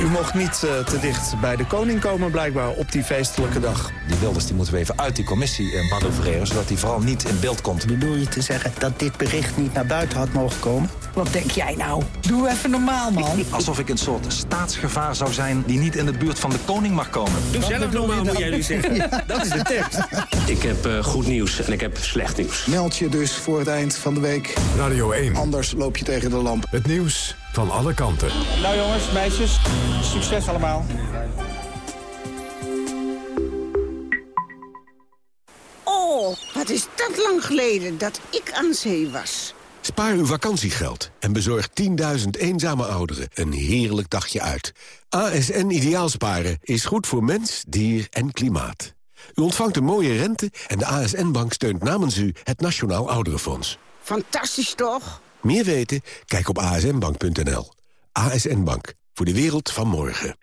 U mocht niet eh, te dicht bij de koning komen, blijkbaar, op die feestelijke dag. Die Wilders die moeten we even uit die commissie eh, manoeuvreren... zodat hij vooral niet in beeld komt. Bedoel je te zeggen dat dit bericht niet naar buiten had mogen komen? Wat denk jij nou? Doe even normaal, man. Alsof ik een soort staatsgevaar zou zijn... die niet in de buurt van de koning mag komen. Doe zelf normaal, moet jij nu zeggen. Dat is de tekst. Ik heb eh, goed nieuws en ik heb slecht nieuws. Meld je dus voor het eind van de week. Radio 1. Anders loop je tegen de lamp. Het nieuws van alle kanten. Nou jongens, meisjes, succes allemaal. Oh, wat is dat lang geleden dat ik aan zee was. Spaar uw vakantiegeld en bezorg 10.000 eenzame ouderen een heerlijk dagje uit. ASN Ideaalsparen is goed voor mens, dier en klimaat. U ontvangt een mooie rente en de ASN-bank steunt namens u het Nationaal Ouderenfonds. Fantastisch toch? Meer weten? Kijk op asnbank.nl. ASN Bank, voor de wereld van morgen.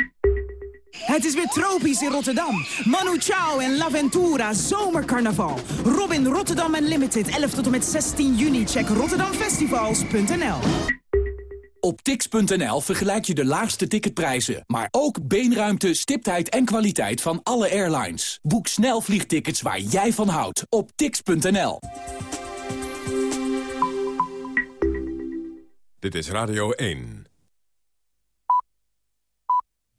Het is weer tropisch in Rotterdam. Manu Chao en Laventura Zomercarnaval. Robin Rotterdam Unlimited 11 tot en met 16 juni. Check rotterdamfestivals.nl. Op tix.nl vergelijk je de laagste ticketprijzen, maar ook beenruimte, stiptheid en kwaliteit van alle airlines. Boek snel vliegtickets waar jij van houdt op tix.nl. Dit is Radio 1.